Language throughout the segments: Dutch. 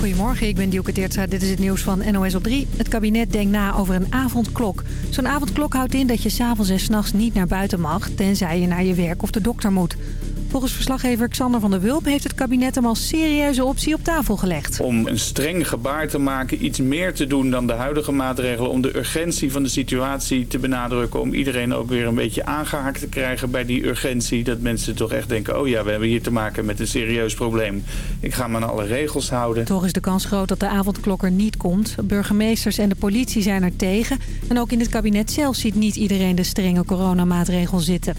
Goedemorgen, ik ben Dielke Teertstra. Dit is het nieuws van NOS op 3. Het kabinet denkt na over een avondklok. Zo'n avondklok houdt in dat je s'avonds en s'nachts niet naar buiten mag... tenzij je naar je werk of de dokter moet. Volgens verslaggever Xander van der Wulp heeft het kabinet hem als serieuze optie op tafel gelegd. Om een streng gebaar te maken, iets meer te doen dan de huidige maatregelen... om de urgentie van de situatie te benadrukken... om iedereen ook weer een beetje aangehaakt te krijgen bij die urgentie. Dat mensen toch echt denken, oh ja, we hebben hier te maken met een serieus probleem. Ik ga me aan alle regels houden. Toch is de kans groot dat de avondklok er niet komt. Burgemeesters en de politie zijn er tegen. En ook in het kabinet zelf ziet niet iedereen de strenge coronamaatregel zitten.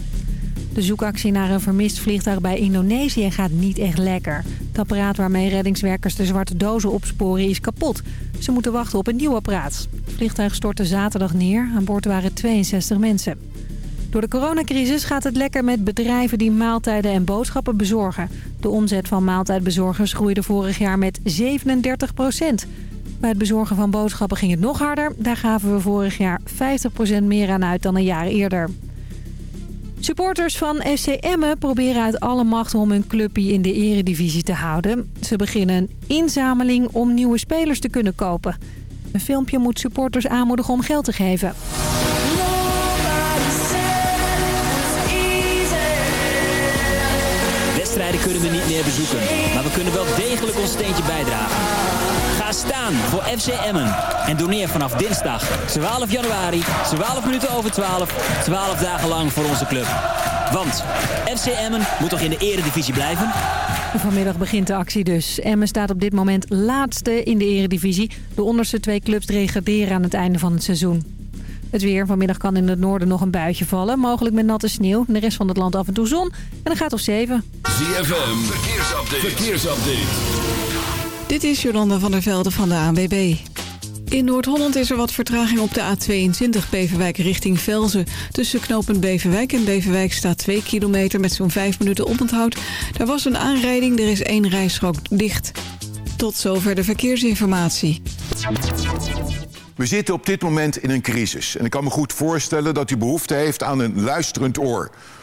De zoekactie naar een vermist vliegtuig bij Indonesië gaat niet echt lekker. Het apparaat waarmee reddingswerkers de zwarte dozen opsporen is kapot. Ze moeten wachten op een nieuw apparaat. Het vliegtuig stortte zaterdag neer. Aan boord waren 62 mensen. Door de coronacrisis gaat het lekker met bedrijven die maaltijden en boodschappen bezorgen. De omzet van maaltijdbezorgers groeide vorig jaar met 37 procent. Bij het bezorgen van boodschappen ging het nog harder. Daar gaven we vorig jaar 50 procent meer aan uit dan een jaar eerder. Supporters van FC Emmen proberen uit alle macht om hun clubje in de eredivisie te houden. Ze beginnen een inzameling om nieuwe spelers te kunnen kopen. Een filmpje moet supporters aanmoedigen om geld te geven. Wedstrijden kunnen we niet meer bezoeken, maar we kunnen wel degelijk ons steentje bijdragen. Ga staan voor FC Emmen en doneer vanaf dinsdag 12 januari, 12 minuten over 12, 12 dagen lang voor onze club. Want FC Emmen moet toch in de eredivisie blijven? Vanmiddag begint de actie dus. Emmen staat op dit moment laatste in de eredivisie. De onderste twee clubs degraderen aan het einde van het seizoen. Het weer. Vanmiddag kan in het noorden nog een buitje vallen. Mogelijk met natte sneeuw. In de rest van het land af en toe zon. En dan gaat het op 7. ZFM. Verkeersupdate. Verkeersupdate. Dit is Jolanda van der Velde van de ANWB. In Noord-Holland is er wat vertraging op de A22 Beverwijk richting Velzen. Tussen knooppunt Beverwijk en Beverwijk staat 2 kilometer met zo'n 5 minuten oponthoud. Daar was een aanrijding, er is één rijstrook dicht. Tot zover de verkeersinformatie. We zitten op dit moment in een crisis. En ik kan me goed voorstellen dat u behoefte heeft aan een luisterend oor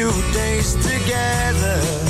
few days together,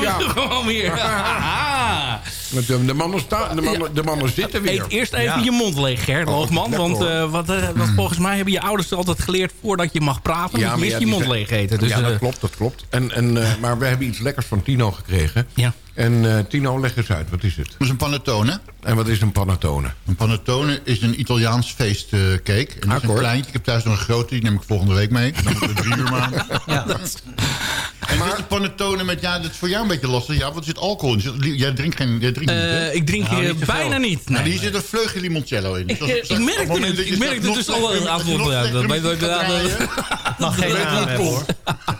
we ja. gewoon weer. Want De, de, mannen staan, de, mannen, de mannen zitten weer. Eet eerst even je mond leeg, Gert Loogman. lekker, Want eh, wat, eh, wat volgens mij hebben je ouders altijd geleerd... voordat je mag praten, moet je eerst ja, je mond zijn- leeg eten. Dus, ja, dat eh, klopt, dat klopt. En, en, eh, maar we hebben iets lekkers van Tino gekregen. Ja. En eh, Tino, leg eens uit, wat is het? Dat is een panettone. En wat is een panettone? Een panettone is een Italiaans feestcake. en dat is een kleintje. Ik heb thuis nog een grote, die neem ik volgende week mee. Dan moeten we drie uur maken. Ja. En dit is een panettone met, ja, dat is voor jou een beetje lastig. Ja, want er zit alcohol in. Jij drinkt geen, jij drinkt niet, hè? eh, ik drink Nou, hier niet te veel. bijna niet. Nou, Nee. hier zit een vleugje limoncello in. Dus Ik, eh, ik merkte het het, dat ik merkte nog dus al slechter- een dat- dat- dat- draaien, Mag geen naam hebben hoor.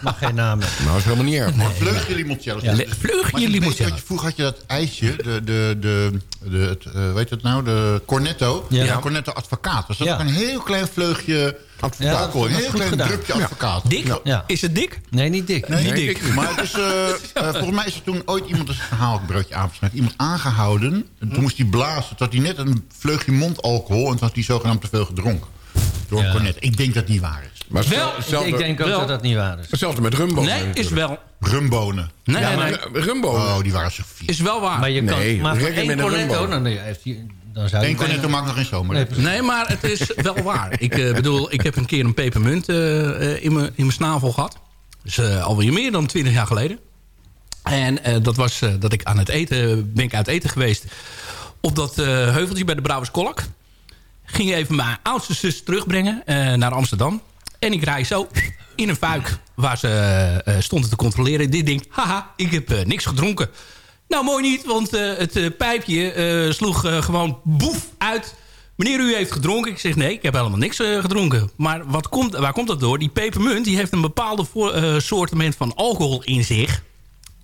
Mag geen naam hebben. Nou, is helemaal niet erg. Vleugje limoncello. Ja. Vleugje maar het limoncello. Je- Vroeger had je dat ijsje, de, de, de, de, het, eh, weet je het nou, de cornetto. Ja. Ja. cornetto advocaat. Dus dat Ja. ook een heel klein vleugje Ja, alcohol. Een is heel klein gedaan. drupje advocaat. Dik? Ja. Is het dik? Nee, niet dik. Nee, Niet nee, dik. ik- Maar het is, eh, eh, volgens mij is er toen ooit iemand, dat is een verhaal, ik broodje aangesneden, iemand aangehouden. En toen moest hij blazen. Toen had hij net een vleugje mondalcohol en toen had hij zogenaamd te veel gedronken. Door Ja. cornet. Ik denk dat het niet waar is. Maar Wel, Ik, denk ook Wel. dat dat niet waar is. Hetzelfde met Rumbo. Nee, is wel. Rumbonen. Nee, Ja, nee, maar nee. Rumbo. Oh, die waren zo vies. Is wel waar. Maar je kan, maar voor één een cornetto, dan, heeft hij, dan zou Eén cornetto maakt nog geen zomer. Nee, maar het is wel waar. Ik eh, bedoel, ik heb een keer een pepermunt eh, eh, in mijn in mijn snavel gehad. Dus eh, alweer meer dan 20 jaar geleden. En eh, dat was eh, dat ik aan het eten ben ik uit eten geweest op dat eh, heuveltje bij de Brouwers Kolk. Ging even mijn oudste zus terugbrengen eh, naar Amsterdam. En ik rij zo in een fuik waar ze eh, eh, stonden te controleren. Dit denkt, haha, ik heb niks gedronken. Nou, mooi niet, want het pijpje sloeg gewoon boef uit. Meneer, u heeft gedronken. Ik zeg, nee, ik heb helemaal niks gedronken. Maar wat komt, waar komt dat door? Die pepermunt die heeft een bepaalde voor, soortement van alcohol in zich.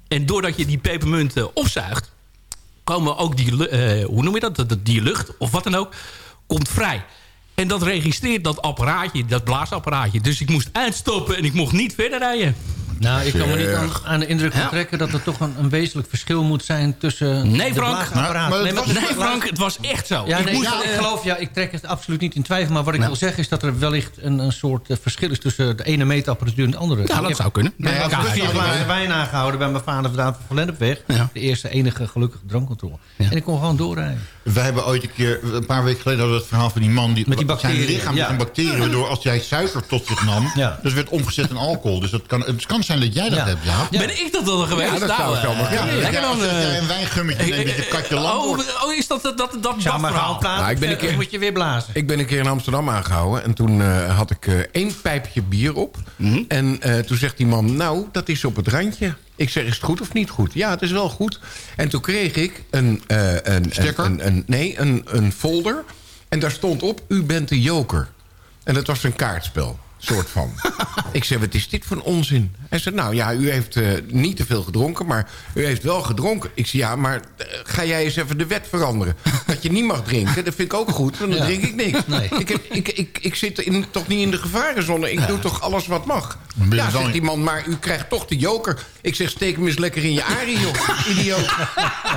En doordat je die pepermunt opzuigt... komen ook die, hoe noem je dat- Die lucht, of wat dan ook, komt vrij. En dat registreert dat apparaatje, dat blaasapparaatje. Dus ik moest uitstoppen en ik mocht niet verder rijden. Nou, ik kan me niet aan, aan de indruk Ja. onttrekken dat er toch een, een wezenlijk verschil moet zijn tussen Nee, de Frank. blaasapparaat. Nou, maar het maar- was- Nee, Frank, het was echt zo. Ja, ik nee, moest, ja, ik geloof, ja, ik trek het absoluut niet in twijfel. Maar wat ik wil zeggen is dat er wellicht een, een soort eh, verschil is... tussen de ene meetapparatuur en de andere. Ja, Ik dat heb- zou kunnen. Ik heb vier wijn aangehouden bij mijn vader vandaan van Lennepweg. Ja. De eerste enige gelukkige drankcontrole. Ja. En ik kon gewoon doorrijden. Wij hebben ooit een keer, een paar weken geleden... hadden we het verhaal van die man... Die, Met die bacteriën, Zijn lichaam ja. met een bacterie... waardoor als jij suiker tot zich nam... Ja. dus werd omgezet in alcohol. Dus het kan, het kan zijn dat jij dat Ja. hebt, ja. Ja. Ben ik dat dan geweest? Ja, dat Nou, zou eh, zomaar Ja, dat lekker dan, als eh, jij een wijngummetje neemt... dat je katje oh, wordt. oh, is dat dat, dat, dat, Ja, dat maar verhaal? Nou, ik ben een keer- moet je weer blazen. Ik ben een keer in Amsterdam aangehouden. En toen eh, had ik eh, één pijpje bier op. Mhm. En eh, toen zegt die man, nou, dat is op het randje. Ik zeg, is het goed of niet goed? Ja, het is wel goed. En toen kreeg ik een... eh, een Sticker? Een, een, nee, een, een folder. En daar stond op, u bent de joker. En dat was een kaartspel. Soort van. ik zei, wat is dit voor een onzin? Hij zei, nou ja, u heeft eh, niet te veel gedronken, maar u heeft wel gedronken. Ik zei, ja, maar eh, ga jij eens even de wet veranderen? Dat je niet mag drinken, dat vind ik ook goed, want dan Ja. drink ik niks. Nee. Ik, heb, ik, ik, ik zit in, toch niet in de gevarenzone. Ik doe toch alles wat mag. Ja, zegt die man, maar u krijgt toch de joker. Ik zeg, steek hem eens lekker in je arie, joh. Idioot.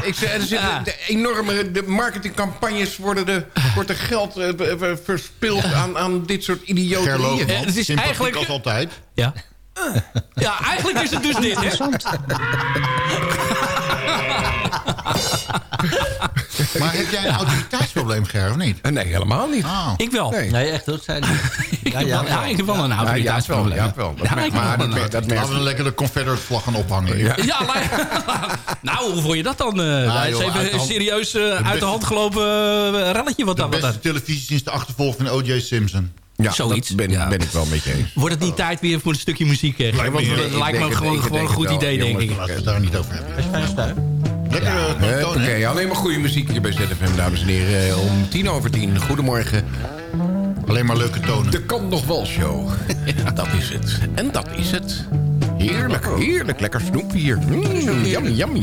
Ik zeg, er zitten de enorme de marketingcampagnes worden de, wordt er geld eh, verspild aan, aan dit soort idioten. Eh, het is sympathiek eigenlijk- als altijd. Ja. Ja, eigenlijk is het dus dit. Hè? Maar heb jij een autoriteitsprobleem, Ger, of niet? Nee, helemaal niet. Ah. Ik wel. Nee. Nee, echt, dat. Ik heb wel- ja, ik heb wel een autoriteitsprobleem. Ja, wel. Dat Ja, heb maar wel dat dat Laten we lekker de Confederate vlag gaan ophangen. Ja. Ja, la- nou, hoe vond je dat dan? eh dat is joh, even uit een hand- serieus eh, uit de hand gelopen eh, relletje wat De dat wat beste dat. televisie sinds de achtervolging van O.J. Simpson. Ja, Zoiets. ben, Ja. ben ik wel met je eens. Wordt het niet tijd weer voor een stukje muziek? eh, Lijkt me Want lijkt me gewoon, gewoon een goed idee, denk ik. Laten we het daar niet over hebben. Is fijn. Lekker ja, Eh, alleen maar goede muziek hier bij ZFM, dames en heren. Eh, Om tien over tien. Goedemorgen. Alleen maar leuke tonen. De Kan Nog Wel Show. Ja, dat is het. En dat is het. Heerlijk, heerlijk. Lekker snoep hier. Mm, yummy, yummy.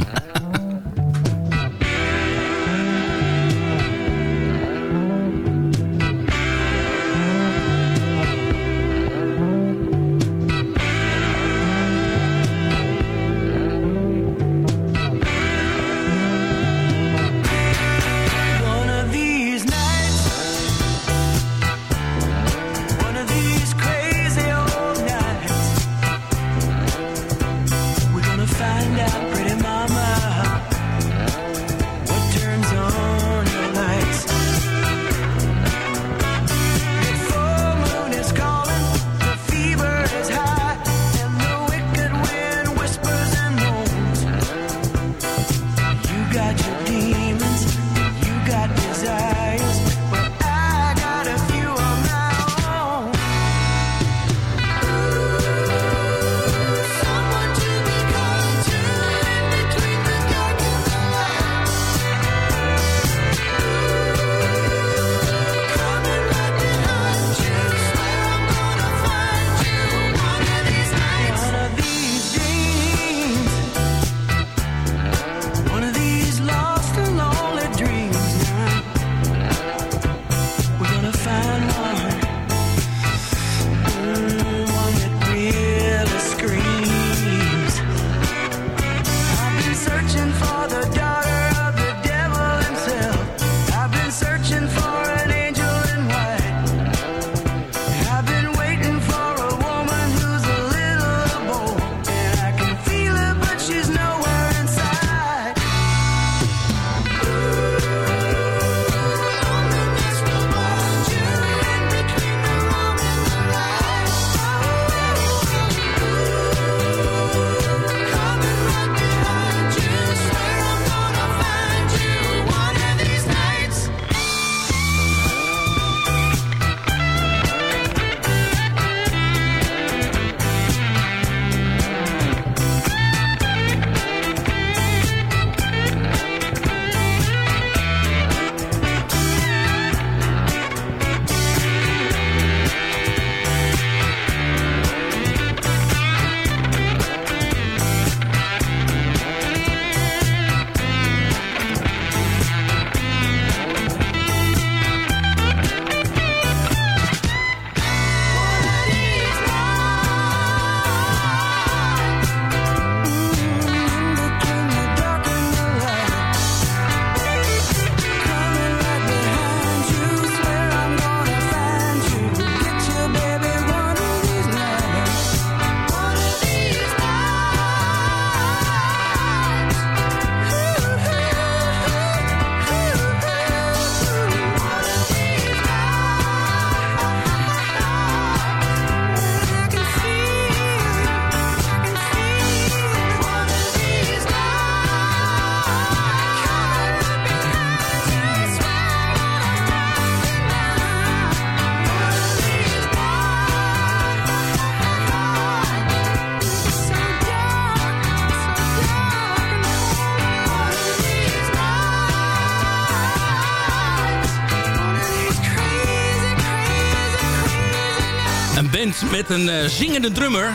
Met een eh, zingende drummer.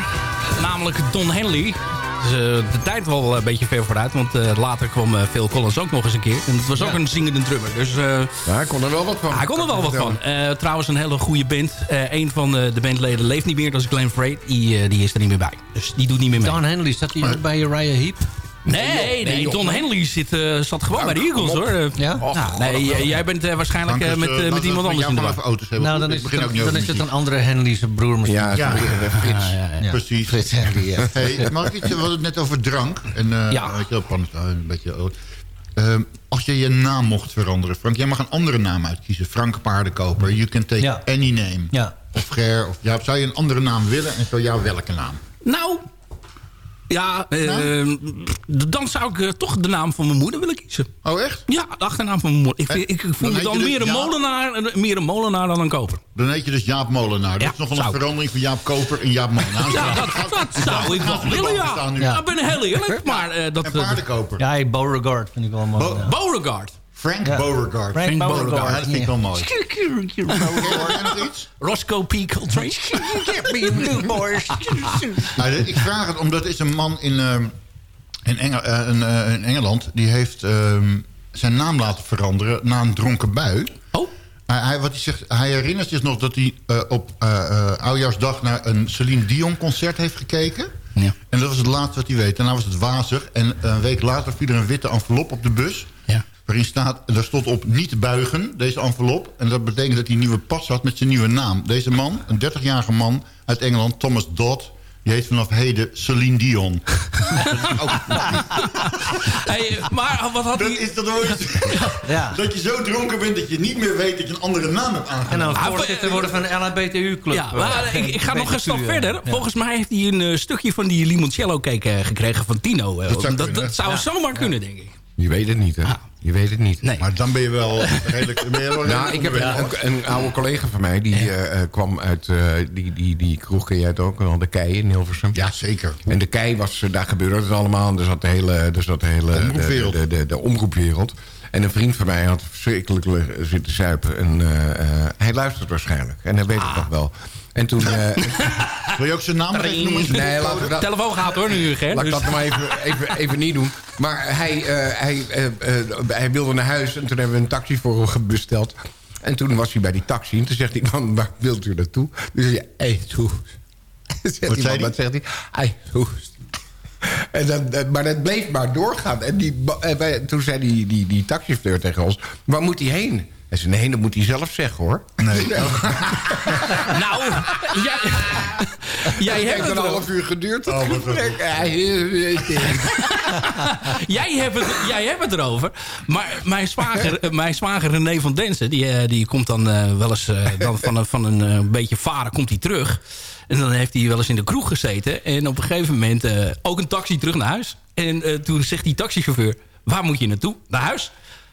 Namelijk Don Henley. Dus, eh, de tijd wel een beetje ver vooruit. Want eh, later kwam eh, Phil Collins ook nog eens een keer. En het was ook Ja. een zingende drummer. Dus eh, Ja, hij kon er wel wat van. hij kon er wel wat van. Eh, trouwens een hele goede band. Eh een van de, de bandleden leeft niet meer. Dat is Glenn Frey. Die, eh, die is er niet meer bij. Dus die doet niet meer mee. Don Henley, zat hij ook bij Uriah Heep? Nee, nee, Don Henley zit, eh, zat gewoon bij de Eagles hoor. Ja? nou, nee, jij bent eh, waarschijnlijk eh, met, met iemand anders in de jou auto's hebben. Nou, dan is, het, dan is het een andere Henley, zijn broer misschien. Ja, Ja. Frits. Ja, ja, ja. Precies. Frits Henley, ja. Hey, mag ik iets, we hadden het net over drank. En, eh Ja. Weet je een beetje oud. Ehm, als je je naam mocht veranderen, Frank, jij mag een andere naam uitkiezen. Frank Paardenkoper. You can take Ja. any name. Ja. Of Ger. Of, ja, zou je een andere naam willen en zo ja, welke naam? Nou, ja, eh, dan zou ik eh, toch de naam van mijn moeder willen kiezen. Oh, echt? Ja, de achternaam van mijn moeder. Ik, vind- ik voel Dan me heet dan dus meer een, Jaap? molenaar, eh, meer een molenaar dan een koper. Dan heet je dus Jaap Molenaar. Dat Ja, is nog wel een verandering van Jaap Koper en Jaap Molenaar. Ja, dat, dat zou ik wel willen, ja. Ja. Ik ben heel eerlijk, maar eh, dat... En eh, paardenkoper. Ja, Beauregard vind ik wel mooi. Bo- ja. Beauregard. Frank Ja. Beauregard. Frank Beauregard. Ja, dat vind ik wel mooi. Roscoe P. Coltrane. Nou, ik vraag het omdat er is een man in, ehm, in, Engel- eh, in, eh, in Engeland... die heeft ehm, zijn naam laten veranderen na een dronken bui. Oh, Hij, hij- wat hij, zegt, hij herinnert zich nog dat hij eh, op eh, eh, Oudjaarsdag... naar een Celine Dion concert heeft gekeken. Ja. En dat was het laatste wat hij weet. Daarna was het wazig. En een week later viel er een witte envelop op de bus... Ja. Waarin staat, en daar stond op niet buigen, deze envelop. En dat betekent dat hij een nieuwe pas had met zijn nieuwe naam. Deze man, een 30-jarige man uit Engeland, Thomas Dodd... die heet vanaf heden Celine Dion. hey, maar wat had dat hij... is dat ooit. Ja. Dat je zo dronken bent dat je niet meer weet dat je een andere naam hebt En aangenomen. dan Ah, voorzitter eh, worden van de LHBTU-club. Ja, maar ik, ik ga nog een stap verder. Volgens mij heeft hij een eh, stukje van die limoncello cake eh, gekregen van Tino. eh. Dat zou dat zou zomaar kunnen, denk ik. Je weet het niet, hè? Je weet het niet. Nee. Maar dan ben je wel redelijk... Ben je wel Nou, ik heb een, een oude collega van mij, die eh, eh, kwam uit... eh, die, die, die kroeg ken jij het ook, de Kei in Hilversum. Ja, zeker. En de Kei was, daar gebeurde het allemaal. En er zat de hele, er zat de, hele de, omroepwereld. de, de, de omroepwereld. En een vriend van mij had verschrikkelijk zitten zuipen. En hij luistert waarschijnlijk. En hij weet het nog wel. En toen... eh, Wil je ook zijn naam even noemen? nee, De dat... telefoon gaat hoor nu, Ger. Laat ik dat maar even, even, even niet doen. Maar hij, eh, hij, eh, eh, hij wilde naar huis en toen hebben we een taxi voor hem besteld. En toen was hij bij die taxi en toen zegt die man, waar wilt u naartoe? Dus zei hij, hey, hoest. Zegt die zei man, hij? Wat zegt hij? Hij hoest. En dan, eh, maar dat bleef maar doorgaan. En die, en wij- toen zei die, die, die taxichauffeur tegen ons, waar moet hij heen? Hij zei, nee, dat moet hij zelf zeggen, hoor. Nee. Nou, jij, jij, Het hebt heeft het een half uur geduurd. dat Oh, jij, hebt het, jij hebt het erover. Maar mijn zwager, mijn zwager René van Densen... die, eh, die komt dan eh, wel eens eh, dan van, een- van een eh, beetje varen komt hij terug. En dan heeft hij wel eens in de kroeg gezeten. En op een gegeven moment eh, ook een taxi terug naar huis. En eh, toen zegt die taxichauffeur... waar moet je naartoe? Naar huis.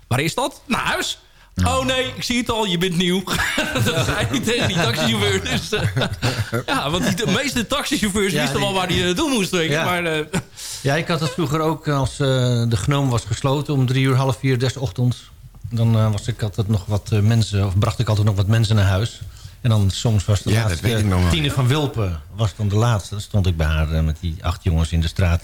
Waar is dat? Naar huis. Oh nee, ik zie het al, je bent nieuw. dat zei hij tegen die taxichauffeur. Dus, eh, ja, want die, de meeste taxichauffeurs Ja, wisten wel waar die naartoe moest. Denk ik. Ja. Maar, eh, Ja, ik had dat vroeger ook als eh, de genoom was gesloten om drie uur, half vier des ochtends. Dan eh, was ik altijd nog wat eh, mensen, of bracht ik altijd nog wat mensen naar huis. En dan soms was de Ja, laatste, van Wilpen was dan de laatste. Dan stond ik bij haar eh, met die acht jongens in de straat.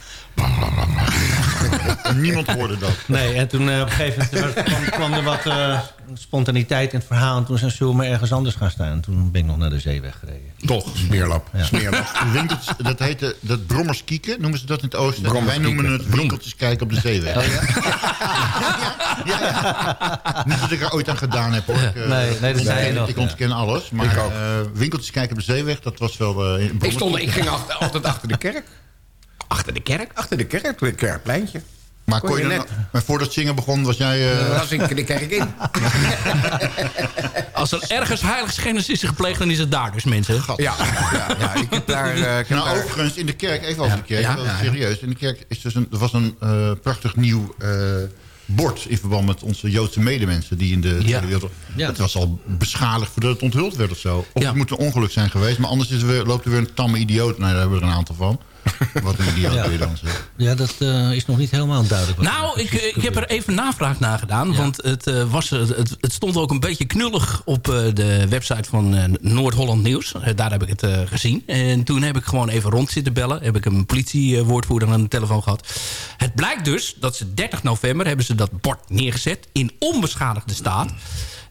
En niemand hoorde dat. Nee, en toen eh, op een gegeven moment was- kwam, kwam er wat eh, spontaniteit in het verhaal. En toen zijn ze maar ergens anders gaan staan. En toen ben ik nog naar de zee weggereden. Toch, smeerlap. smeerlap. Winkeltjes, dat heette dat brommerskieken, noemen ze dat in het oosten. Wij noemen het winkeltjes kijken op de zeeweg. Ja, ja. Niet dat ik er ooit aan gedaan heb hoor. Ik, Nee, nee, dat zei je nog, Ik ja. ontken alles. Maar Ik ook. eh, winkeltjes kijken op de zeeweg, dat was wel... eh, Ik, stond, ik ging achter- altijd achter de kerk. Achter de kerk? Achter de kerk, het kerkpleintje. Maar, kon kon je net. maar voordat zingen begon, was jij... eh, Dan was ik de kerk in. Als er ergens heiligschennis is gepleegd, dan is het daar dus, mensen. Ja, ja, ja ik heb daar... eh, ik heb Nou, daar- overigens, in de kerk, even over de kerk, Ja, serieus. In de kerk is dus een, er was een eh, prachtig nieuw eh, bord in verband met onze Joodse medemensen die in de Tweede Wereldoorlog. Ja. Het was al beschadigd voordat het onthuld werd of zo. Of Ja. het moet een ongeluk zijn geweest, maar anders is er weer, loopt er weer een tamme idioot. Nou, daar hebben we er een aantal van. Wat een idioot Ja. weer dan. Ja, dat eh, is nog niet helemaal duidelijk. Nou, ik, precies ik heb er even navraag naar gedaan. Want het, eh, was, eh, het, het stond ook een beetje knullig op eh, de website van eh, Noord-Holland Nieuws. Eh, daar heb ik het eh, gezien. En toen heb ik gewoon even rond zitten bellen. Heb ik een politiewoordvoerder aan de telefoon gehad. Het blijkt dus dat ze 30 november hebben ze dat bord neergezet in onbeschadigde staat.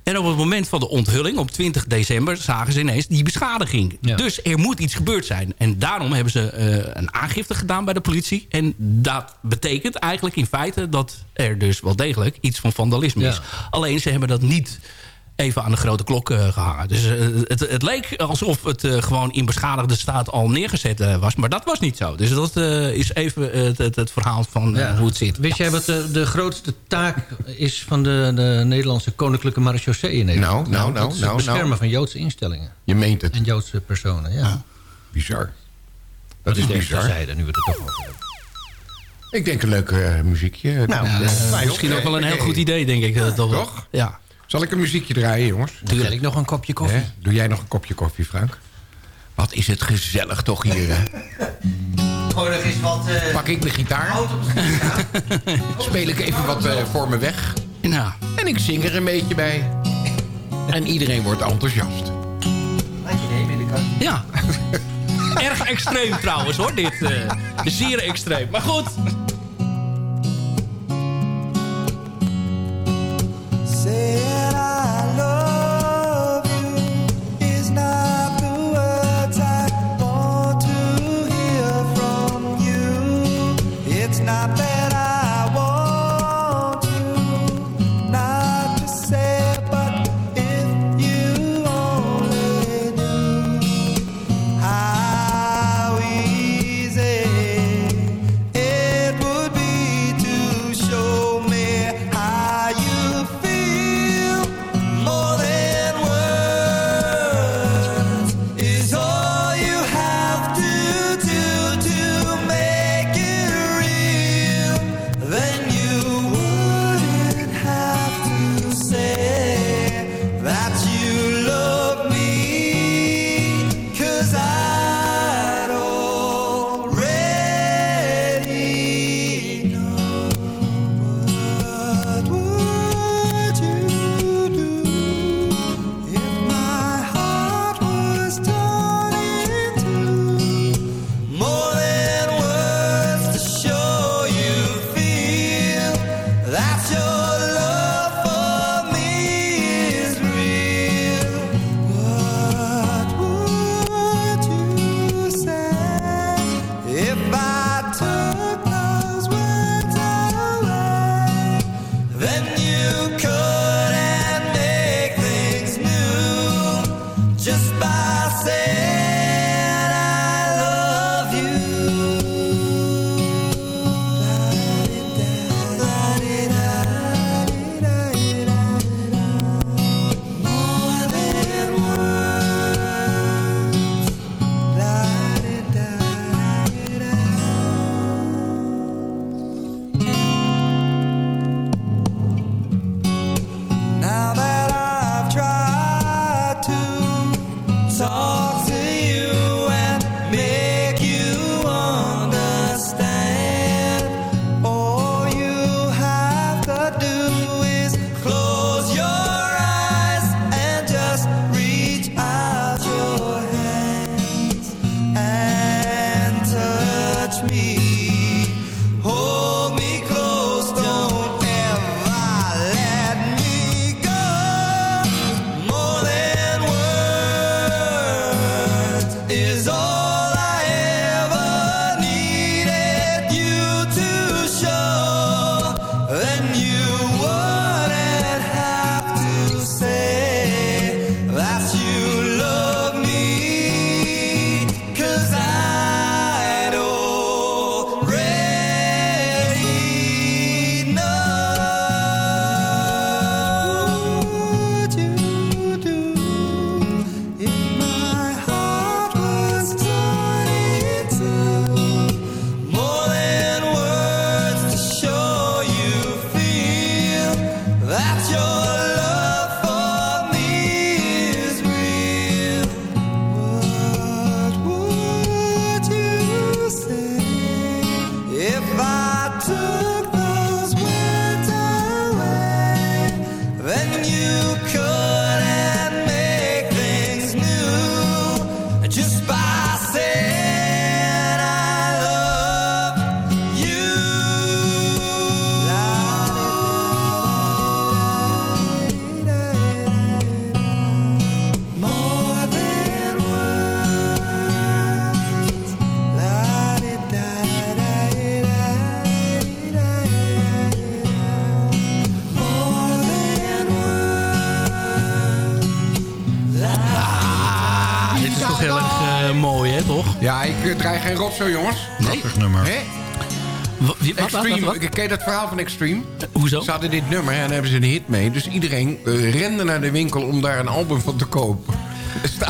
En op het moment van de onthulling, op 20 december... zagen ze ineens die beschadiging. Ja. Dus er moet iets gebeurd zijn. En daarom hebben ze eh, een aangifte gedaan bij de politie. En dat betekent eigenlijk in feite... dat er dus wel degelijk iets van vandalisme is. Alleen ze hebben dat niet even aan de grote klok eh, gehangen. Dus eh, het, het leek alsof het eh, gewoon in beschadigde staat al neergezet eh, was. Maar dat was niet zo. Dus dat eh, is even het, het, het verhaal van Ja. hoe het zit. Weet jij wat de, de grootste taak is van de, de Nederlandse Koninklijke Marechaussee in Nederland? Nou, nou, is nou, het beschermen nou. van Joodse instellingen Je meent het. en Joodse personen. Ja. Bizar. Dat is bizar. terzijde, nu we het er toch over hebben. Ik denk een leuk eh, muziekje. Nou, Ja, misschien ook wel een heel goed idee, denk ik. wel. Toch? Ja. Zal ik een muziekje draaien, jongens? Wil ik nog een kopje koffie. Hè? Doe jij nog een kopje koffie, Frank? Wat is het gezellig toch hier, hè? Nog eens wat... Pak ik de gitaar. Speel ik even wat eh, voor me weg. Nou, En ik zing er een beetje bij. En iedereen wordt enthousiast. ja. Erg extreem trouwens, hoor. Dit. eh, zeer extreem. Maar goed. Rotzooi, jongens. Prachtig nummer. Hè? Extreme, wat, wat? ken je dat verhaal van Extreme? Hoezo? Ze hadden dit nummer en daar hebben ze een hit mee. Dus iedereen eh, rende naar de winkel om daar een album van te kopen.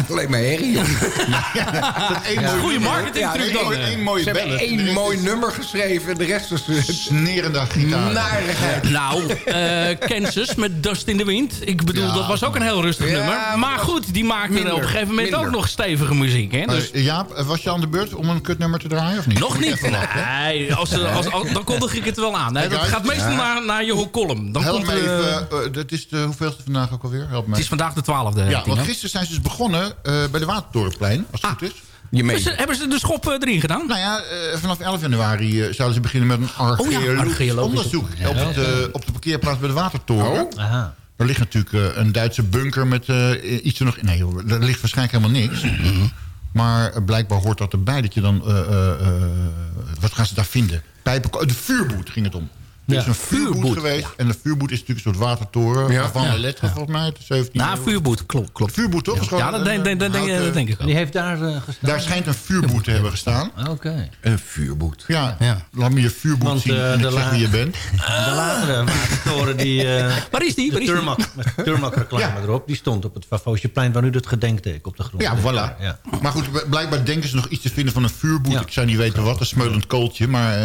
Alleen maar herrie op. Goeie marketing truc één dan. mooie Ze hebben één mooi nummer geschreven. De rest is eh, Snerende gitaar. narigheid. Nou, eh, Kansas met Dust in the Wind. Ik bedoel, Ja, dat was ook een heel rustig Ja, nummer. Maar goed, die maakte minder, op een gegeven moment minder. ook nog stevige muziek. Hè? Dus Eh, Jaap, was je aan de beurt om een kutnummer te draaien of niet? nog niet. Nee, als, als, als- dan kondig ik het wel aan. Nee, dat Kijk, gaat meestal ja. naar, naar je column. Dan Help komt, me eh, even. eh, dat is de hoeveelste vandaag ook alweer? Help me. het is vandaag de twaalfde. ja, want gisteren zijn ze dus begonnen eh, bij de Watertorenplein, als het Ah. goed is. Hebben, ze, hebben ze de schop eh, erin gedaan? Nou ja, eh, vanaf 11 januari eh, zouden ze beginnen met een archeologisch, Oh archeologisch onderzoek op, de, op de parkeerplaats bij de Watertoren. Aha. Er ligt natuurlijk eh, een Duitse bunker met eh, iets er nog... Nee joh, er ligt waarschijnlijk helemaal niks. Maar eh, blijkbaar hoort dat erbij dat je dan... eh, eh, eh, wat gaan ze daar vinden? Pijpen, de vuurboet ging het om. Er Ja, is een vuurboet, vuurboet, geweest. En de vuurboet is natuurlijk een soort watertoren. Ja. van letter volgens mij. uit De 17e Na eeuw. vuurboet, klopt. klopt. Vuurboet toch? Ja, dat een, denk, denk, een denk, houten- dat denk ik Die ook. heeft daar eh, gestaan? Daar schijnt een vuurboet te hebben gestaan. Oké. een vuurboet. Ja, Ja. laat me je vuurboet Want, zien eh, en de ik zeg wie je bent. De latere watertoren die... eh Waar is die? Waar de die? Turmak, met de Turmak reclame Ja. erop, die stond op het Favoosjeplein waar nu het gedenkteken op de grond Ja, voilà. Ja. Maar goed, blijkbaar denken ze nog iets te vinden van een vuurboet. Ja. Ik zou niet weten wat, een smeulend kooltje. Maar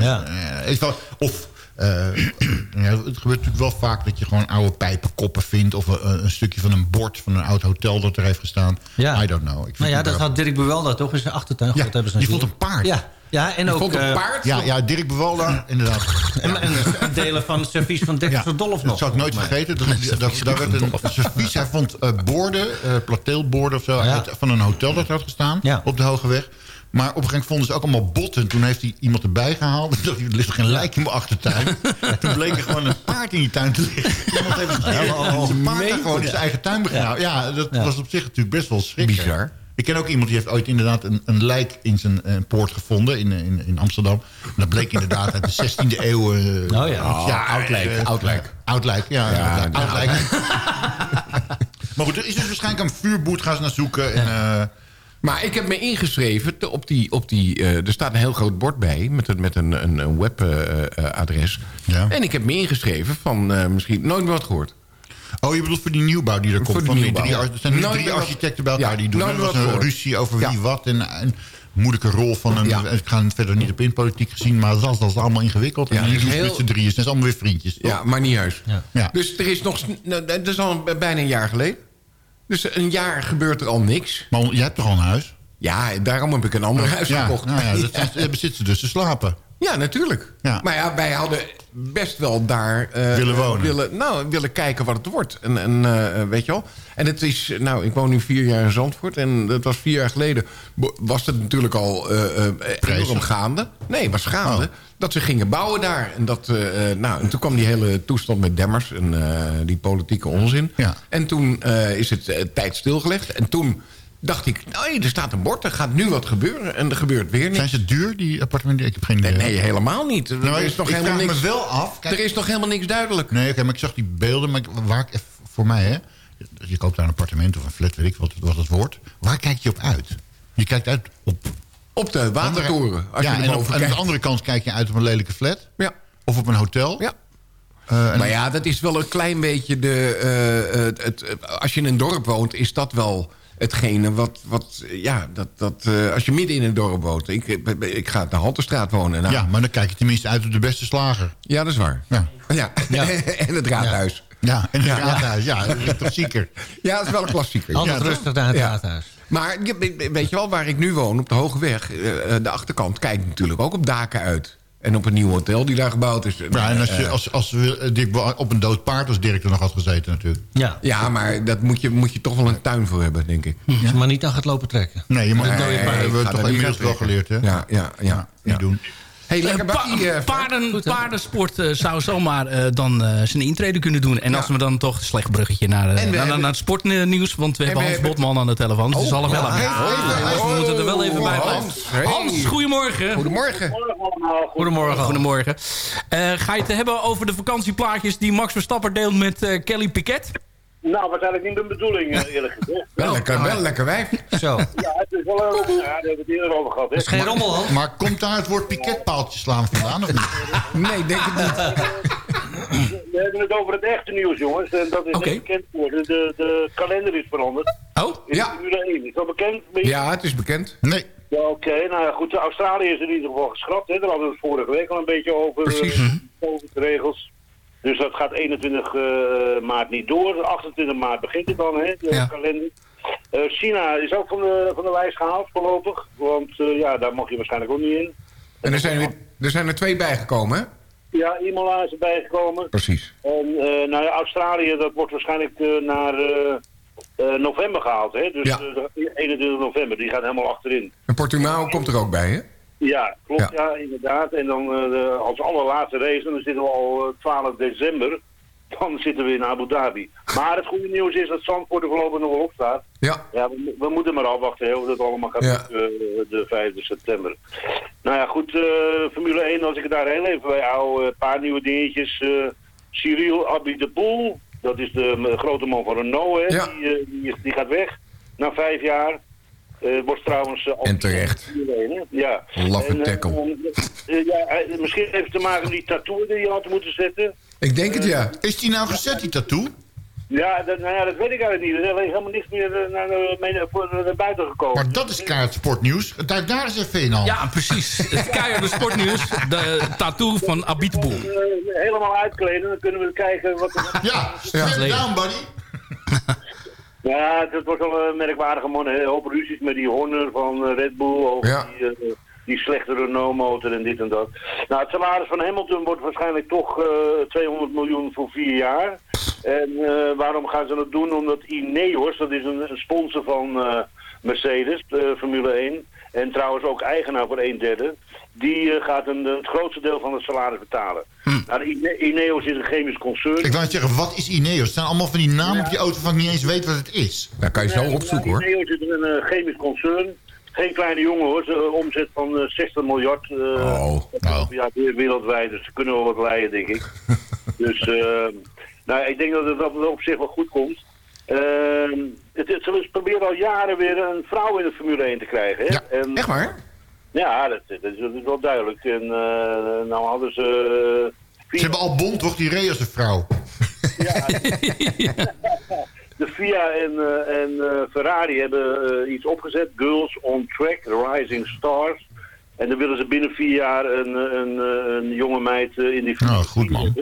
Ja. is wel, of ja, het gebeurt natuurlijk wel vaak dat je gewoon oude pijpenkoppen vindt... of een, een stukje van een bord van een oud hotel dat er heeft gestaan. Ja. I don't know. Ik Nou ja, dat wel- had Dirk Buwelda toch in zijn achtertuin. Ja, hebben ze die vond een paard. Ja, ja en ook... vond een eh, paard? Ja, ja, Dirk Bewalda, inderdaad. En, en delen van het servies van Dirk Ja, nog. dat zou ik nooit vergeten. Dat, dat, daar werd een servies. Hij vond eh, borden, eh plateelborden of zo... Ja. uit- van een hotel dat er had gestaan op de Hoge Weg. Maar op een gegeven moment vonden ze ook allemaal botten. Toen heeft hij iemand erbij gehaald. Er ligt geen lijk in mijn achtertuin. Toen bleek er gewoon een paard in die tuin te liggen. Iemand heeft een zijn paard daar gewoon in zijn eigen tuin begraven. Ja, dat Ja. was op zich natuurlijk best wel schrikkelijk. Bizar. Ik ken ook iemand die heeft ooit inderdaad een, een lijk in zijn eh, poort gevonden in, in, in Amsterdam. En dat bleek inderdaad uit de 16e eeuw. Oh ja. ja, oud lijk, eh, oud lijk. Oud lijk, ja. Ja, oud ja. lijk. maar goed, er is dus waarschijnlijk een vuurboet gaan ze naar zoeken. En, Maar ik heb me ingeschreven op die... Op die eh, er staat een heel groot bord bij met een, met een, een, een webadres. Ja. En ik heb me ingeschreven van eh, misschien nooit meer wat gehoord. oh, je bedoelt voor die nieuwbouw die er komt? Voor die van die nieuwbouw. drie, er zijn nu drie architecten bij elkaar Ja, die doen. nooit Er was een gehoord. ruzie over Ja. wie wat. En een moeilijke rol van een... Ja. Ik ga verder niet op in politiek gezien, maar dat is, dat is allemaal ingewikkeld. En Ja, ze heel- met z'n drieën. Ze zijn allemaal weer vriendjes. toch? Ja, maar niet juist. Ja. Ja. Dus er is nog... nou, Dat is al bijna een jaar geleden. Dus een jaar gebeurt er al niks. Maar jij hebt toch al een huis? Ja, daarom heb ik een ander huis Ja, gekocht. nou ja, dat, dat, daar zitten ze dus te slapen. Ja, natuurlijk. Ja. Maar ja, wij hadden best wel daar... eh, Willen wonen. Willen, nou, willen kijken wat het wordt. En, en eh, weet je wel? En het is... Nou, ik woon nu vier jaar in Zandvoort. En dat was vier jaar geleden... was het natuurlijk al eh, eh, enorm gaande. Nee, was gaande. Oh. Dat ze gingen bouwen daar. En, dat, eh, eh, nou, en toen kwam die hele toestand met Demmers. En eh, die politieke onzin. Ja. En toen eh, is het eh, tijd stilgelegd. En toen dacht ik... Nee, er staat een bord. Er gaat nu wat gebeuren. En er gebeurt weer niks. Zijn ze duur, die appartementen? Ik heb geen idee. Nee, nee, helemaal niet. Er Nou, is nog ik helemaal niks. me wel af. Kijk, Er is nog helemaal niks duidelijk. Nee, oké, maar ik zag die beelden. Maar waar ik, voor mij, hè. Je koopt daar een appartement of een flat, weet ik wat, wat het wordt. Waar kijk je op uit? Je kijkt uit op... Op de watertoren. Als ja, je en, op, erboven en aan de andere kant kijk je uit op een lelijke flat. Ja. Of op een hotel. Ja. Eh, en- Maar ja, dat is wel een klein beetje de... eh, het, het, als je in een dorp woont, is dat wel hetgene wat... wat ja, dat, dat, eh, als je midden in een dorp woont... Ik, ik ga naar Halterstraat wonen. Nou, ja, maar dan kijk je tenminste uit op de beste slager. ja, dat is waar. Ja, Ja. en het raadhuis. ja en het Ja. raadhuis. Ja, dat is toch zieker. Ja, dat is wel een klassieker. Altijd Ja, rustig daar in het Ja. raadhuis. Maar je- weet je wel, waar ik nu woon, op de Hoge Weg... eh, de achterkant kijkt natuurlijk ook op daken uit. En op een nieuw hotel die daar gebouwd is. Ja, en als, je, Eh, als, als we eh, Dick Bo- op een dood paard als directeur nog had gezeten natuurlijk. Ja. ja, maar dat moet je, moet je toch wel een tuin voor hebben, denk ik. Als je maar niet aan gaat lopen trekken. Nee, je moet Dat nee, dode paard. hebben we Ga toch daar inmiddels wel geleerd, hè? Ja, ja, ja. Niet doen. Hey, lekker Eh, bakkie. pa- paarden, paardensport eh, zou zomaar eh, dan eh, zijn intrede kunnen doen. En als we dan toch, slecht bruggetje naar, we naar, naar het sportnieuws. Want we En hebben we Hans hebben- Botman aan de telefoon. Dus het is Oh, half ja, elf. even, Ja, even. dus we moeten er wel even bij Oh, blijven. Hans, hey. Hans, goedemorgen. Goedemorgen. Goedemorgen. Goedemorgen. Eh, ga je het hebben over de vakantieplaatjes die Max Verstappen deelt met Kelly Piquet? Nou, was eigenlijk niet mijn bedoeling, eh, eerlijk gezegd. Wel lekker, wel lekker wijf. Zo. Ja, het is wel een... Ja, daar hebben we het eerder over gehad. Hè. Dat is geen rommelhand. Maar komt daar het woord piketpaaltje slaan vandaan of niet? Nee, denk ik niet. We hebben het over het echte nieuws, jongens. En dat is net bekend geworden. De, de kalender is veranderd. Oh? In Ja. de Formule 1. Is dat bekend? Ben je- Ja, het is bekend. Nee. Ja, Oké, nou ja, goed. Australië is in ieder geval geschrapt. Hè. Daar hadden we het vorige week al een beetje over. Precies. eh, COVID-regels. Dus dat gaat 21 eh, maart niet door. 28 maart begint het dan, hè, de Ja. kalender. Eh, China is ook van de, van de lijst gehaald voorlopig. Want eh, ja, daar mag je waarschijnlijk ook niet in. En er zijn er, er, zijn er twee bijgekomen, hè? Ja, Imola is erbij gekomen. Precies. En nou ja, Australië, dat wordt waarschijnlijk naar november gehaald. Hè? Dus Ja. eh, 21 november, die gaat helemaal achterin. En Portimao komt er ook bij, hè? Ja, klopt, Ja. ja, inderdaad. En dan eh, de- als allerlaatste race, dan zitten we al eh, 12 december. Dan zitten we in Abu Dhabi. Maar het goede nieuws is dat Zandvoort er voorlopig nog wel op staat. Ja. Ja, we, we moeten maar afwachten hè, hoe dat allemaal gaat Ja. eh, de 5 september. Nou ja, goed, eh, Formule 1, als ik het daar heel even bij hou, eh, een paar nieuwe dingetjes. eh Cyril Abiteboul, dat is de eh, grote man van Renault, hè, die, eh, die, die gaat weg na vijf jaar. Eh, wordt trouwens... eh, En terecht. Formule 1, hè? Ja. Laffe En, eh, tackle. ja, misschien heeft het te maken met die tattoo die je had moeten zetten. Ik denk het, ja. Is die nou gezet, die tattoo? Ja, dat, nou ja, dat weet ik eigenlijk niet. Er is helemaal niks meer naar, naar, buiten gekomen. Maar dat is kaart sportnieuws. Daar, daar is even in al. Ja, precies. Het keiharde sportnieuws. De tattoo van Abitboel. Eh, helemaal uitkleden, dan kunnen we kijken wat er... Ja, Ja. down, buddy. Ja, dat was wel een merkwaardige man. Een hoop ruzies met die Horner van eh, Red Bull over Ja. die, eh, die slechte Renault-motor en dit en dat. Nou, het salaris van Hamilton wordt waarschijnlijk toch eh 200 miljoen voor vier jaar. En eh, waarom gaan ze dat doen? Omdat Ineos, dat is een, sponsor van eh, Mercedes, de Formule 1... en trouwens ook eigenaar voor een derde... die eh, gaat een, het grootste deel van het salaris betalen. Nou, de Ine- Ineos is een chemisch concern. Ik wou net zeggen, wat is Ineos? Het zijn allemaal van die namen op die auto van ik niet eens weet wat het is. Daar kan je zo opzoeken, hoor. Neo is een eh, chemisch concern. Geen kleine jongen hoor. Ze een omzet van eh, 60 miljard. eh, Oh. Oh. Ja, wereldwijd. Dus ze kunnen wel wat leiden, denk ik. dus eh, nou, ik denk dat het dat het op zich wel goed komt. Ehm, het, het, ze proberen al jaren weer een vrouw in de Formule 1 te krijgen. Hè? Ja, En- echt waar? Ja, dat, dat, is, wel duidelijk. En eh, nou hadden ze... eh, Ze hebben al bond, toch? Die reed als een vrouw. De FIA en, eh, en Ferrari hebben iets opgezet. Girls on Track, Rising Stars. En dan willen ze binnen vier jaar een, een, een jonge meid in die Nou, goed man.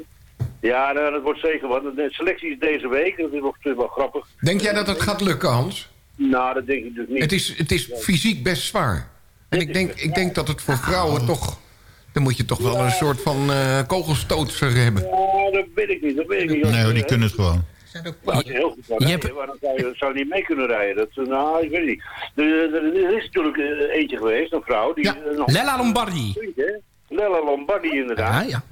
Ja, nou, dat wordt zeker wat. De selectie is deze week. Dat is nog wel grappig. Denk jij dat het gaat lukken, Hans? Nou, dat denk ik dus niet. Het is, het is fysiek best zwaar. En ik denk, ik denk dat het voor vrouwen toch... Dan moet je toch wel een soort van eh kogelstootser hebben. Ja, dat weet ik niet. Dat weet ik niet. Nee hoor, die kunnen het gewoon. Je heel goed rijden, hebt- waarom zou je, zou niet mee kunnen rijden? Dat, eh, nou, ik weet niet. Er, is natuurlijk eh, eentje geweest, een vrouw. Die, Ja, nog- Lella Lombardi. Hè? Lella Lombardi inderdaad. Ja, ja.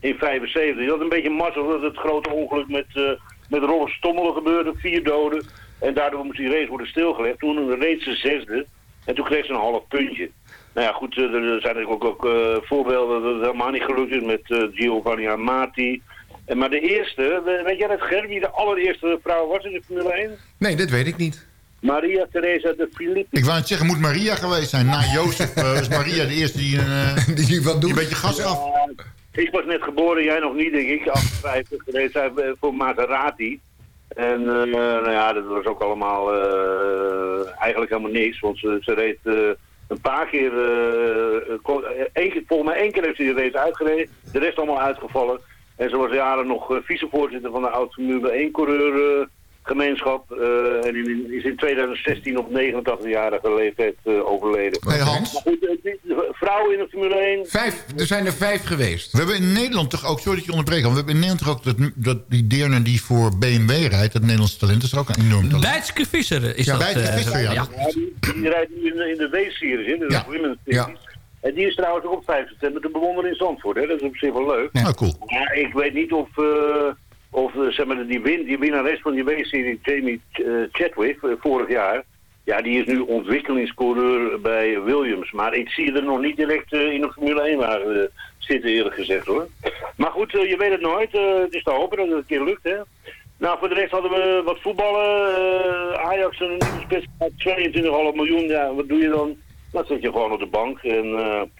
In 75. Die had een beetje mazzel dat het grote ongeluk met, eh met Rolf Stommelen gebeurde. Vier doden. En daardoor moest die race worden stilgelegd. Toen reed ze zesde. En toen kreeg ze een half puntje. Nou ja, goed, eh, er zijn natuurlijk ook, ook eh, voorbeelden dat het helemaal niet gelukt is met eh, Giovanni Amati. En maar de eerste, we- weet jij dat Ger, wie de allereerste vrouw was in de Formule 1? Nee, dat weet ik niet. Maria Teresa de Filippi. Ik wou net zeggen, moet Maria geweest zijn. Na Jozef eh, is Maria de eerste die een, eh, Die wat die doet. een beetje gas af. Ik was net geboren, jij nog niet, denk ik. 58 reed zij voor Maserati. En eh, nou ja, dat was ook allemaal eh, eigenlijk helemaal niks. Want ze, ze reed eh, een paar keer, één volgens mij één keer heeft ze die race uitgereden. De rest allemaal uitgevallen. En ze was jaren nog vicevoorzitter van de oud Formule 1-coureur gemeenschap. eh, en in- is in 2016 op 89-jarige leeftijd eh, overleden. Hey Hans? Maar goed, die- de vrouwen in de Formule 1. Vijf, er zijn er vijf geweest. We hebben in Nederland toch ook, sorry dat je onderbreekt, we hebben in Nederland toch ook dat, dat die Deerne die voor BMW rijdt, dat Nederlandse talent is er ook een enorm talent. Bijtske Visser is Ja, dat. Bijtske eh, Visser, ja. Ja, die, die rijdt nu in de, in de W-series, hè, de Ja. Women's Ja. Series. En die is trouwens ook op 5 september te bewonderen in Zandvoort. Hè. Dat is op zich wel leuk. Nou, cool. Maar ik weet niet of, eh, of eh, zeg maar, die, win, die winnares van die W-serie, Jamie eh, Chadwick, eh, vorig jaar... Ja, die is nu ontwikkelingscoureur bij Williams. Maar ik zie er nog niet direct in een Formule 1 wagen zitten, eerlijk gezegd hoor. Maar goed, je weet het nooit. Het is te hopen dat het een keer lukt, hè. Nou, voor de rest hadden we wat voetballen. Ajax een nieuwe spits, 22,5 miljoen. Ja, wat doe je dan? Dan zit je gewoon op de bank. En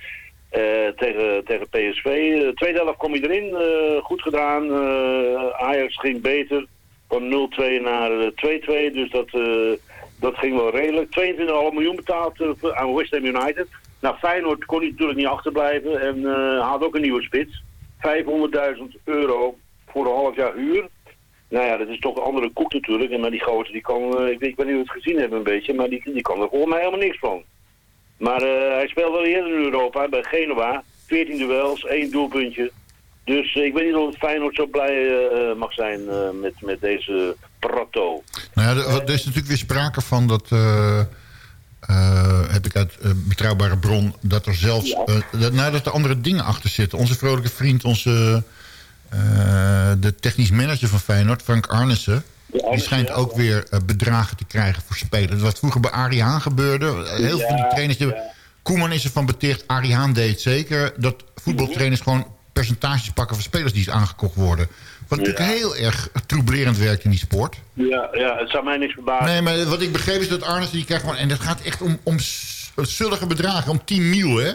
tegen, tegen PSV. Eh, tweede helft kom je erin. eh, goed gedaan. Eh, Ajax ging beter. Van 0-2 naar eh, 2-2. Dus dat, eh, dat ging wel redelijk. 22,5 miljoen betaald eh, aan West Ham United. Nou, Feyenoord kon hij natuurlijk niet achterblijven. En eh, had ook een nieuwe spits. 500.000 euro voor een half jaar huur. Nou ja, dat is toch een andere koek natuurlijk. En maar die gozer, die kan, eh, ik, weet, ik niet of het gezien hebben een beetje, maar die, die kan er volgens mij helemaal niks van. Maar eh, hij speelt wel eerder in Europa, bij Genua. 14 duels, één doelpuntje. Dus eh, ik weet niet of het Feyenoord zo blij eh, mag zijn met, met deze Prato. Nou ja, er, er is natuurlijk weer sprake van dat, heb ik uit betrouwbare bron, dat er zelfs, Ja. dat, nou, dat er andere dingen achter zitten. Onze vrolijke vriend, onze, de technisch manager van Feyenoord, Frank Arnissen, die schijnt ook weer eh, bedragen te krijgen voor spelers. Wat vroeger bij Arie Haan gebeurde. eh, Heel veel van die trainers, Koeman is ervan beticht, Arie Haan deed het zeker, dat voetbaltrainers gewoon percentages pakken van spelers die aangekocht worden. Wat natuurlijk heel erg troublerend werkt in die sport. Ja, ja, het zou mij niks verbazen. Nee, maar wat ik begreep is dat Arnissen die krijgt gewoon... En dat gaat echt om, om zullige bedragen, om 10 mil, hè?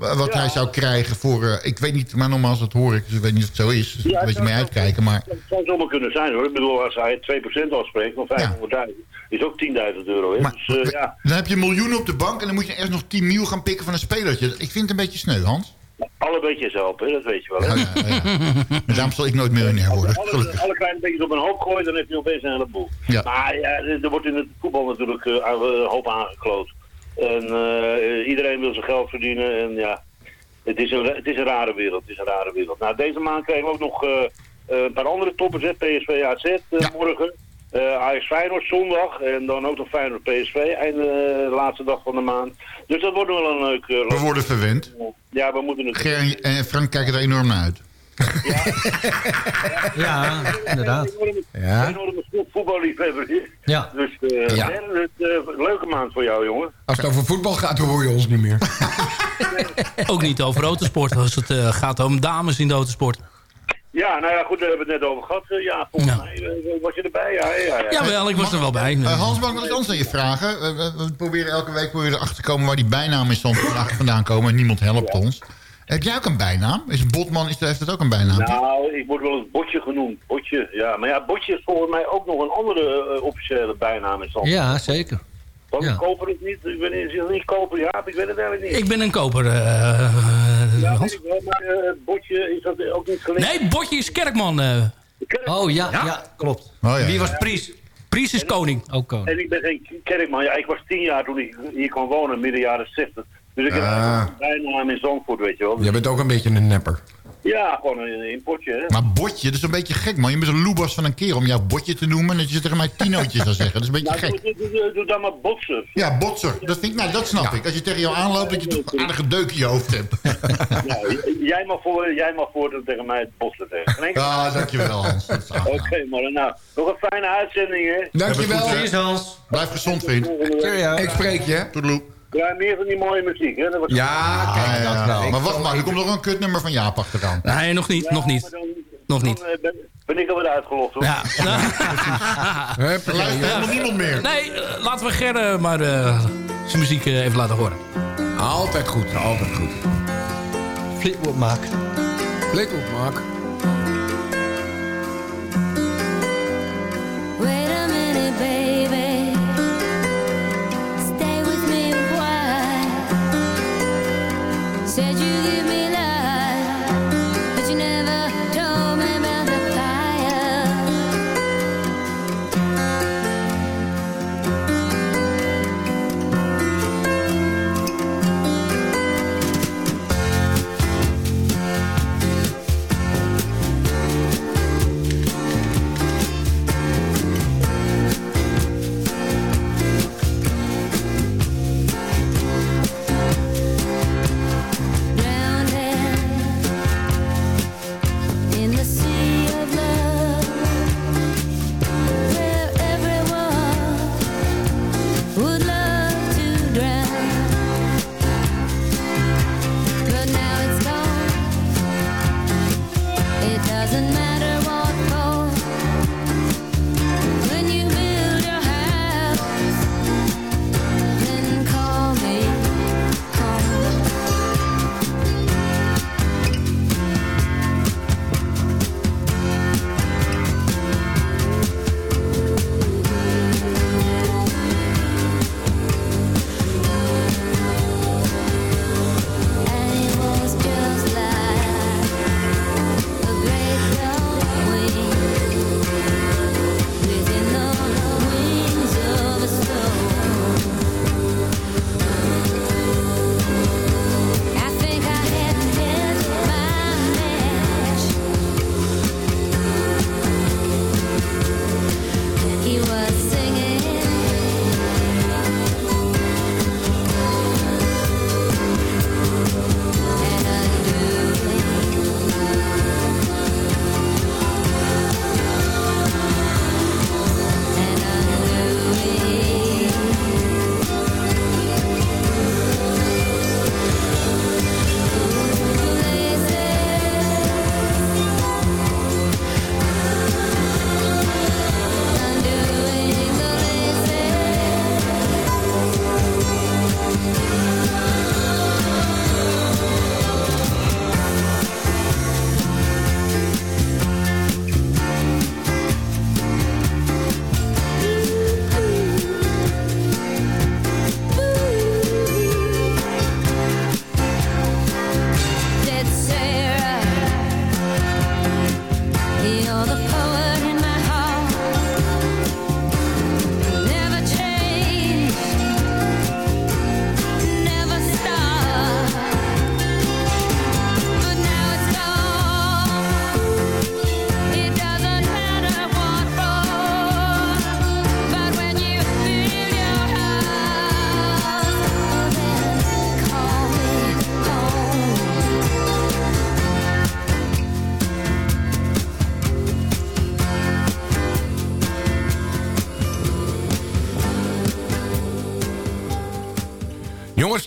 Wa- Wat hij zou krijgen voor... eh, ik weet niet, maar nogmaals, dat hoor ik. Dus ik weet niet of het zo is. Dus Ja, een beetje mee uitkijken. Maar Het zou zomaar kunnen zijn hoor. Ik bedoel, als hij 2% afspreekt van 500.000, is ook 10.000 euro. Hè? Maar- dus eh, ja, dan heb je miljoenen op de bank... en dan moet je eerst nog 10 mil gaan pikken van een spelertje. Ik vind het een beetje sneu, Hans. alle beetjes helpen, dat weet je wel. Hè? Ja, ja, ja. Daarom zal ik nooit miljonair worden. Alle, Gelukkig. alle kleine beetjes op een hoop gooien, dan heb je opeens een heleboel. Maar ja, er wordt in het voetbal natuurlijk eh, een hoop aangekloot. En eh, iedereen wil zijn geld verdienen. En ja, het is, een, het is een rare wereld. Het is een rare wereld. Nou, deze maand krijgen we ook nog eh, eh, een paar andere toppers. hè. PSV AZ morgen. Eh Ajax Feyenoord zondag. En dan ook nog Feyenoord PSV. Einde eh, laatste dag van de maand. Dus dat wordt wel een leuk... We worden verwend. Ja, we moeten het... Ger en Frank kijken er enorm naar uit. Ja, inderdaad. Ja. Een enorme voetballiefhebber. Ja. Dus eh Ja. Het, eh, leuke maand voor jou, jongen. Als het over voetbal gaat, dan hoor je ons niet meer. Ook niet over autosport als het eh, gaat om dames in de autosport. Ja, nou ja, goed, daar hebben we het net over gehad. Eh, ja, volgens mij was je erbij. Ja, ja, ja. Jawel, ik was er wel bij. Eh, Hans, mag ik anders aan je vragen? We, we proberen elke week proberen erachter te komen waar die bijnamen in stand vandaan komen. En niemand helpt ons. Heb jij ook een bijnaam? Is Botman, is, heeft dat ook een bijnaam? Nou, ik word wel eens Botje genoemd. Botje, ja. Maar ja, Botje is volgens mij ook nog een andere eh, officiële bijnaam in stand. Ja, zeker. Want ja. koper het niet. Ik ben is het niet koper, ja, ik weet het eigenlijk niet. Ik ben een koper, eh, eh, ja, Hans. weet ik wel, maar eh, Botje is dat ook niet gelijk. Nee, Botje is Kerkman. eh. Oh ja, ja, klopt. Oh, ja, Wie was Pries? Pries is koning. Ook koning. En ik ben geen kerkman. Ja, ik was tien jaar toen ik hier kwam wonen, midden jaren 60. Dus ik heb Ah. een bijnaam in Zandvoort, weet je wel. Jij bent ook een beetje een nepper. Ja, gewoon een importje, hè. Maar botje, dat is een beetje gek, man. Je bent een loebas van een keer om jou botje te noemen... en dat je tegen mij tinootje zou zeggen. Dat is een beetje Nou, gek. doe, doe, doe, doe dan maar botsen. Ja, botser. Dat, vind ik, nou, dat snap ik. Als je tegen jou aanloopt, dat je toch een aardige deuk in je hoofd hebt. Ja, jij mag voor, jij mag voor tegen mij het botsen enkel- Ah, dankjewel, Hans. Dat Oké, maar nou, nog een fijne uitzending, hè. Dankjewel. Cheers Hans. Blijf gezond, vriend. Ik spreek je. Toedeloe. Ja, meer van die mooie muziek, hè. Dat was- Ja, kijk, Ah, ja, dat ja. wel. Maar wacht maar, er komt nog een kutnummer van Jaap achteraan. Nee, nog niet, Ja, nog niet. dan- Nog dan, niet. eh, ben, ben ik alweer uitgelost, hoor. Ja. Er luistert helemaal niemand meer. Nee, eh, laten we Gerre maar eh, zijn muziek even laten horen. Altijd goed, altijd goed. Fleetwood Mac. Fleetwood Mac. Wait a minute, baby.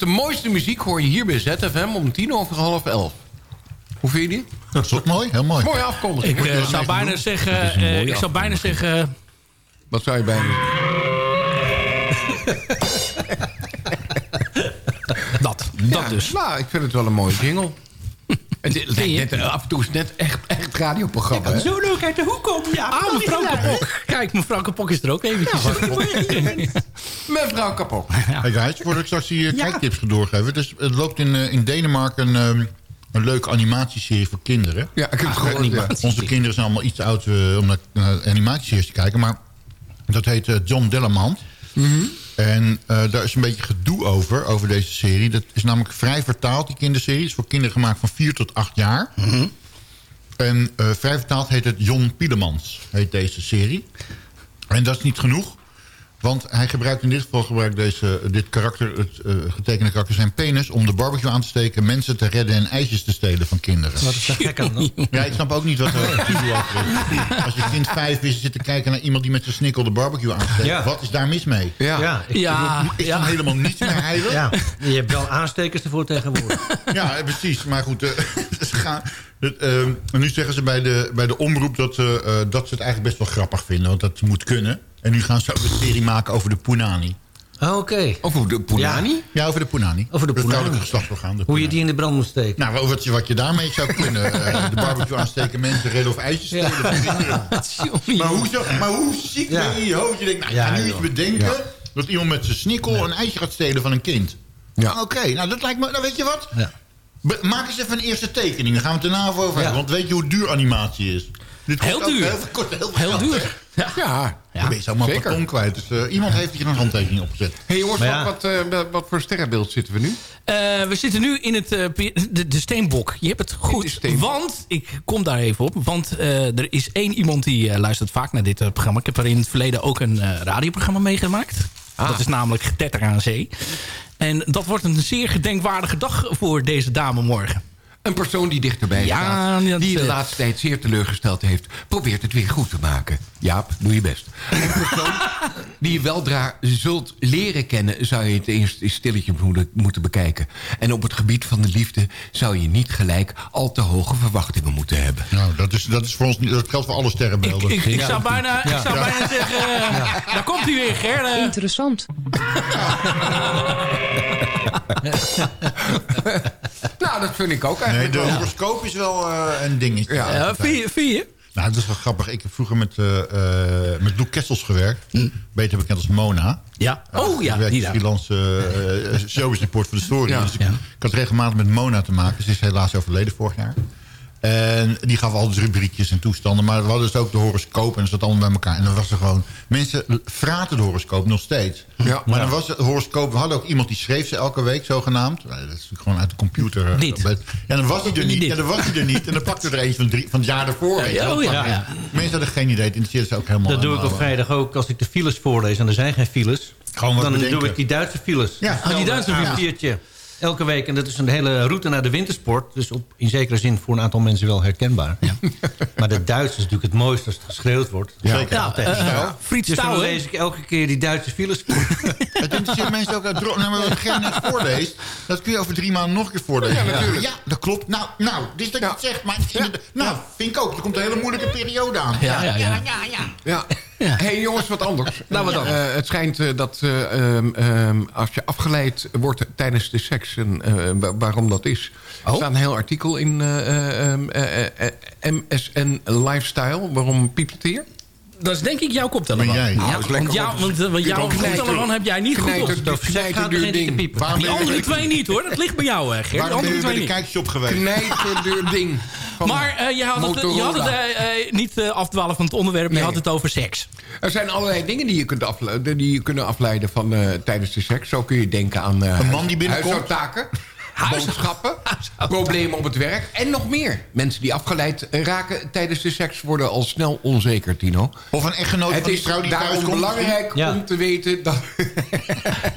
De mooiste muziek hoor je hier bij ZFM om tien over half elf. Hoe vind je die? Dat is ook mooi, heel mooi. Mooie afkondiging. Ik eh, zou bijna doen? zeggen... Eh, mooie ik zou bijna zeggen... Wat zou je bijna Dat, dat dus. Nou, ik vind het wel een mooie jingle. Het is net, net, af en toe is het net echt, echt radioprogramma. hè? Zo leuk uit de hoek komen. Ja, ah, mevrouw Kapok. Kijk, mevrouw Kapok is er ook eventjes. Mevrouw Kapok. Hey guys, voordat ik straks die eh, kijktips ga doorgeven. Dus het loopt in, eh, in Denemarken een, ehm, een leuke animatieserie voor kinderen. Ja, ik heb het gehoord. ja. Onze kinderen zijn allemaal iets te oud eh, om naar, naar animatieseries te kijken. Maar dat heet eh, John Dillermand. En eh, daar is een beetje gedoe over, over deze serie. Dat is namelijk vrij vertaald, die kinderserie. Het is voor kinderen gemaakt van 4 tot 8 jaar. En eh, vrij vertaald heet het Jon Pielemans, heet deze serie. En dat is niet genoeg. Want hij gebruikt in dit geval gebruikt deze, dit karakter, het eh, getekende karakter, zijn penis... om de barbecue aan te steken, mensen te redden en ijsjes te stelen van kinderen. Wat is daar gek aan dan? Ja, ik snap ook niet wat er is. Als je kind vijf is, zit te kijken naar iemand die met zijn snikkel de barbecue aansteekt. Ja. Wat is daar mis mee? Ja. Ja, ik- Ja, Is ja. dan helemaal niets meer heilig? ja, je hebt wel aanstekers ervoor tegenwoordig. Ja, eh, precies. Maar goed, eh, ze gaan, het, eh, en nu zeggen ze bij de, bij de omroep dat, eh, eh, dat ze het eigenlijk best wel grappig vinden. Want dat moet kunnen. En nu gaan ze ook een serie maken over de Punani. Ah, Oké. Over de Punani? Ja, over de Punani. Over de Het vrouwelijke Punani. geslachtsorgaan. de Hoe je die in de brand moet steken. Nou, over wat je, wat je daarmee zou kunnen. eh, de barbecue aansteken, mensen redden of ijsjes stelen. van kinderen. Maar hoe, zo, maar hoe ziek Ja. ben je in je hoofd? Je denkt, nou, Ja, ik ga nu iets bedenken... dat iemand met zijn snikkel een ijsje gaat stelen van een kind. Ja. Oké, nou dat lijkt me... Nou, weet je wat? Ja. Be- maak eens even een eerste tekening. Dan gaan we het daarna over hebben. Ja. Want weet je hoe duur animatie is? Dit kost Heel ook duur. Heel, veel- kost heel, veel Heel geld, duur. Ja. Dan ben je zomaar een zeker. ton kwijt. Dus eh, iemand heeft hier een handtekening opgezet. hey, jongens, Maar ja. wat, wat, eh, wat voor sterrenbeeld zitten we nu? Eh, we zitten nu in het, eh, de, de steenbok. Je hebt het goed. Want, ik kom daar even op. Want eh, er is één iemand die eh, luistert vaak naar dit eh, programma. Ik heb er in het verleden ook een eh, radioprogramma meegemaakt. Ah. Dat is namelijk Getetter aan Zee. En dat wordt een zeer gedenkwaardige dag voor deze dame morgen. Een persoon die dichterbij Ja, staat, dat, die je de laatste tijd zeer teleurgesteld heeft... probeert het weer goed te maken. Jaap, doe je best. Een persoon die je weldra zult leren kennen... zou je het eerst eens stilletje moeten, moeten bekijken. En op het gebied van de liefde zou je niet gelijk... al te hoge verwachtingen moeten hebben. Nou, dat, is, dat, is voor ons, niet- dat geldt voor alle sterrenbeelden. Ik, ik, zou bijna, ik zou bijna zeggen... eh, Daar komt hij weer, Ger. eh. Interessant. nou, dat vind ik ook Nee, eigenlijk de wel. horoscoop is wel eh, een dingetje. Ja. Ja, vind je- vind je? Nou, dat is wel grappig. Ik heb vroeger met, eh eh met Lou Kessels gewerkt. Beter bekend als Mona. Ja. Oh ja, die freelance eh, service report voor de story. Ja. Dus ik, Ja. ik had regelmatig met Mona te maken. Ze is helaas overleden vorig jaar. En die gaf altijd rubriekjes en toestanden. Maar we hadden dus ook de horoscoop en dat zat allemaal bij elkaar. En dan was er gewoon... Mensen vraten de horoscoop nog steeds. Ja. Maar dan was het horoscoop... We hadden ook iemand die schreef ze elke week, zogenaamd. Dat is natuurlijk gewoon uit de computer. eh, Dit. Ja, dan was hij er niet. Dit. Ja, dan was hij er niet. En dan pakte er eentje van, drie, van het jaar ervoor. weet je wel. oh ja, ja. Mensen hadden geen idee. Het interesseerde ze ook helemaal Dat doe ik op vrijdag ook als ik de files voorlees. En er zijn geen files. Gewoon wat dan bedenken. doe ik die Duitse files. Ja. Oh, die Duitse. A4'tje Elke week. En dat is een hele route naar de wintersport. Dus op, in zekere zin voor een aantal mensen wel herkenbaar. maar de Duits is natuurlijk het mooiste als het geschreeuwd wordt. Zeker. Ja, Altijd. eh, eh, Friet dus dan lees ik elke keer die Duitse files. Het interesseert mensen ook uit dro- nou, maar wat Ger net voorleest, dat kun je over drie maanden nog een keer voorlezen. Ja, natuurlijk. Ja, dat klopt. Nou, nou, dit is dat je het zegt. Maar nou, vind ik ook. Er komt een hele moeilijke periode aan. Ja, ja, ja. Ja. Hey, jongens, wat anders. Nou, wat dan? Het schijnt eh, dat eh, ehm, ehm, als je afgeleid wordt tijdens de seks... en eh, wa- waarom dat is... Oh. Er staat een heel artikel in eh, ehm, eh, eh, eh, MSN Lifestyle. Waarom piept het hier? Dat is denk ik jouw koptelefoon. Ben jij? Ja, Nou, is want, jou, op. want, eh, want jouw koptelefoon heb jij niet goed op. dat knijterduur ding. Waarom Die je andere twee niet hoor, dat ligt bij jou, hè, Ger. Die Waarom ben andere je bij twee de niet. kijkshop geweest? Knijterduur ding. Maar eh, je had het, je had het eh, eh, niet eh, afdwalen van het onderwerp, je Nee. had het over seks. Er zijn allerlei dingen die je kunt afleiden, die je kunnen afleiden van, eh, tijdens de seks. Zo kun je denken aan eh Een man die binnenkomt? huishoudtaken, boodschappen, problemen op het werk en nog meer. Mensen die afgeleid raken tijdens de seks worden al snel onzeker, Tino. Of een echtgenoot Het van die is vrouw die thuis daarom komt? belangrijk Ja. om te weten dat...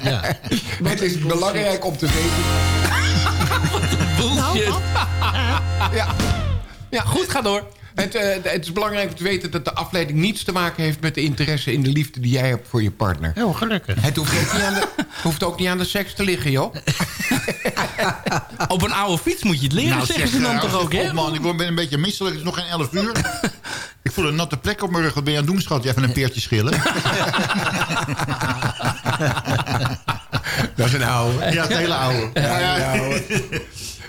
Ja. het is belangrijk om te weten... Bullshit. Ja, ja Goed, ga door. Het, eh, het is belangrijk om te weten dat de afleiding niets te maken heeft... met de interesse in de liefde die jij hebt voor je partner. Heel gelukkig. Het hoeft ook niet aan de, hoeft ook niet aan de seks te liggen, joh. Op een oude fiets moet je het leren, Nou, zeggen zeg, ze dan eh, toch ook, hè? man, ik word- ben een beetje misselijk. Het is nog geen 11 uur. ik voel een natte plek op mijn rug. Wat ben je aan het doen, schat? Even een peertje schillen. Dat is een oude. ja, het hele oude. Ja, ja,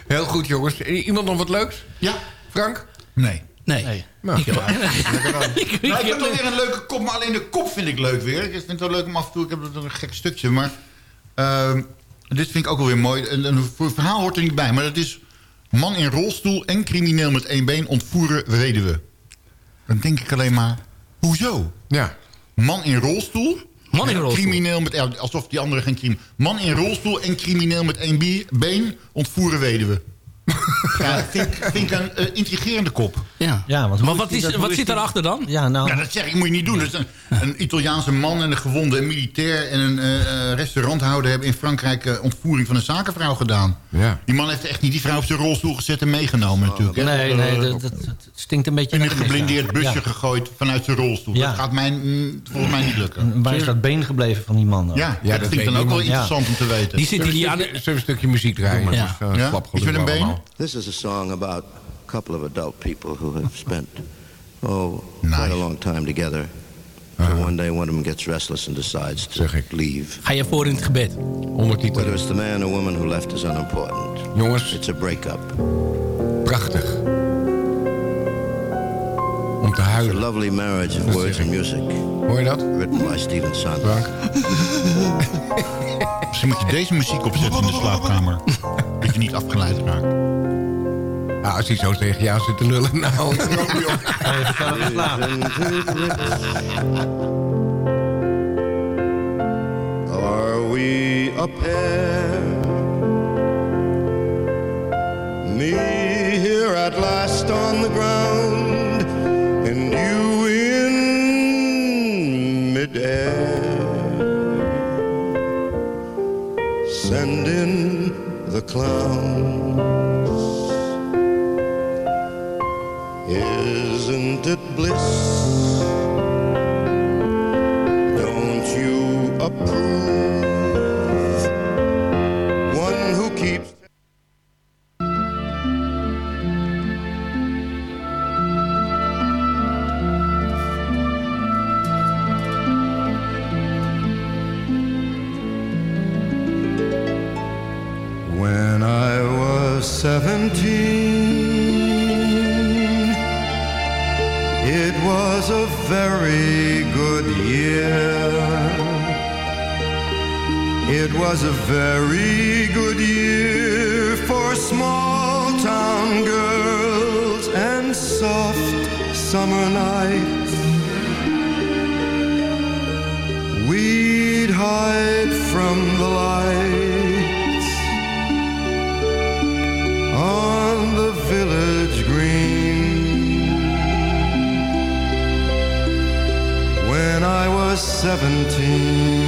Heel goed, jongens. Iemand nog wat leuks? Ja. Frank? Nee. Nee. Nou, Ik- ik- ik- Nou, ik heb wel weer een leuke kop, maar alleen de kop vind ik leuk weer. Ik vind het wel leuk om af en toe, ik heb een gek stukje, maar... ehm, dit vind ik ook wel weer mooi. En, en voor het verhaal hoort er niet bij, maar dat is... Man in rolstoel en crimineel met één been ontvoeren weduwe. Dan denk ik alleen maar, hoezo? Ja. Man in rolstoel... Man in rolstoel. Crimineel met, ja, alsof die andere geen crimineel... Man in rolstoel en crimineel met één been ontvoeren weduwe. ja, vind, ik- vind ik een eh, intrigerende kop. Ja. Ja, want Maar wat, is, wat is zit daarachter dan? Ja, nou... Ja, dat zeg ik, moet je niet doen. Dus een, een Italiaanse man en een gewonde militair... en een eh, eh, restauranthouder hebben in Frankrijk... eh, ontvoering van een zakenvrouw gedaan. Ja. Die man heeft echt niet die vrouw op zijn rolstoel gezet en meegenomen natuurlijk. hè. Nee, nee, dat, dat, dat stinkt een beetje... in een geblindeerd busje Ja. gegooid vanuit zijn rolstoel. Ja. Dat gaat mij, mm, volgens mij niet lukken. Waar is dat been gebleven van die man dan? Ja, Ja, dat, dat vind ik dan ook wel interessant om te weten. Die die we aan een stukje- zullen we een stukje muziek draaien? Ja. Met een been? This is a song about a couple of adult people who have spent, oh, Nice. quite a long time together. So one day one of them gets restless and decides to leave. Ga je voor in het gebed? Ondertitel. Whether it's the man or woman who left is unimportant. Jongens, It's a breakup. prachtig. Om te It's a huilen. lovely marriage of words and music, Hoor je dat? written by Stephen Sondheim. Misschien moet je deze muziek opzetten in de slaapkamer. dat je niet afgeleid raakt. Ah, als hij zo tegen jou zit te lullen, nou... Even zelf slapen. Are we a pair? Me here at last on the ground, and you in midair. clown. From the lights on the village green. When I was seventeen.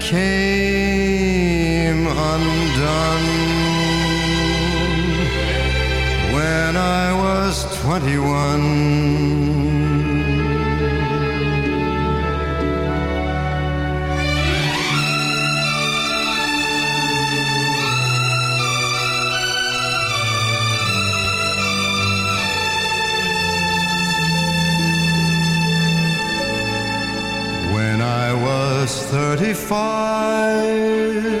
Came undone when I was 21. 35,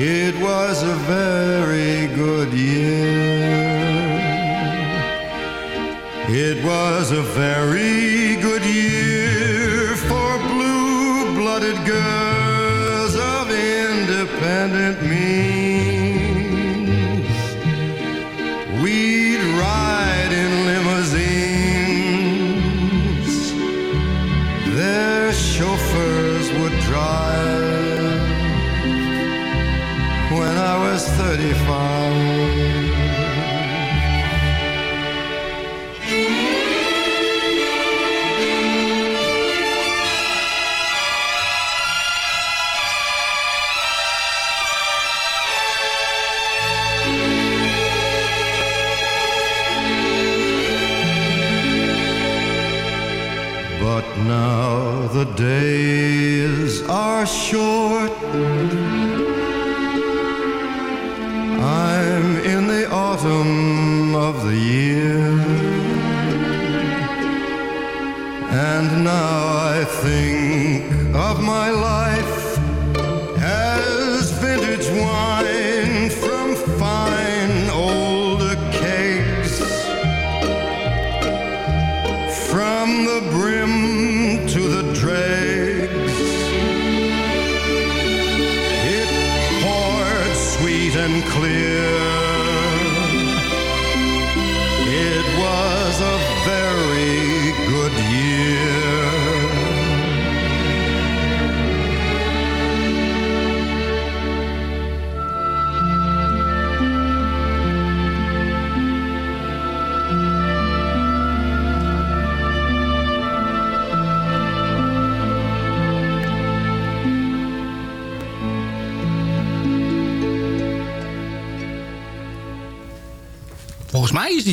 it was a very good year. It was a very good year for blue blooded girls of independent means.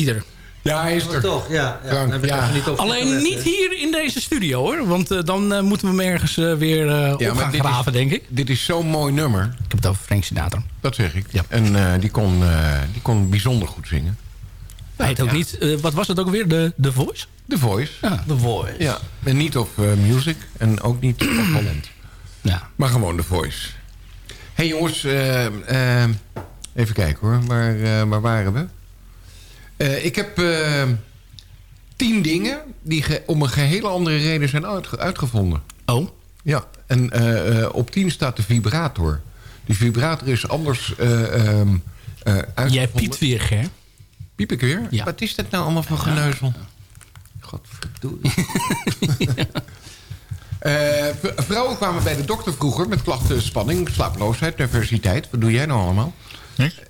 Er. Ja, hij is er. Toch, ja. ja. Frank, Dan heb ik ja. even niet op Alleen niet hier in deze studio hoor. Want eh, dan eh, moeten we hem ergens eh, weer eh, op gaan graven, is, denk ik. Dit is zo'n mooi nummer. Ik heb het over Frank Sinatra. Dat zeg ik. En eh, die, kon, eh, die kon bijzonder goed zingen. Hij heet ook ja. niet... wat was het ook weer? De, de Voice? The Voice. Ja, The Voice. Ja. En niet op music en ook niet op talent. Ja. Maar gewoon The Voice. hey jongens, even kijken hoor. Waar, waar waren we? Eh, ik heb eh, tien dingen die om een gehele andere reden zijn uitge- uitgevonden. Oh? Ja, en eh, eh, op tien staat de vibrator. Die vibrator is anders eh ehm, eh, uitgevonden. Jij piept weer, Ger. Piep ik weer? Ja. Wat is dat nou allemaal voor geneuzel? Godverdomme. Eh, vrouwen kwamen bij de dokter vroeger met klachten spanning, slaaploosheid, nervositeit. Wat doe jij nou allemaal?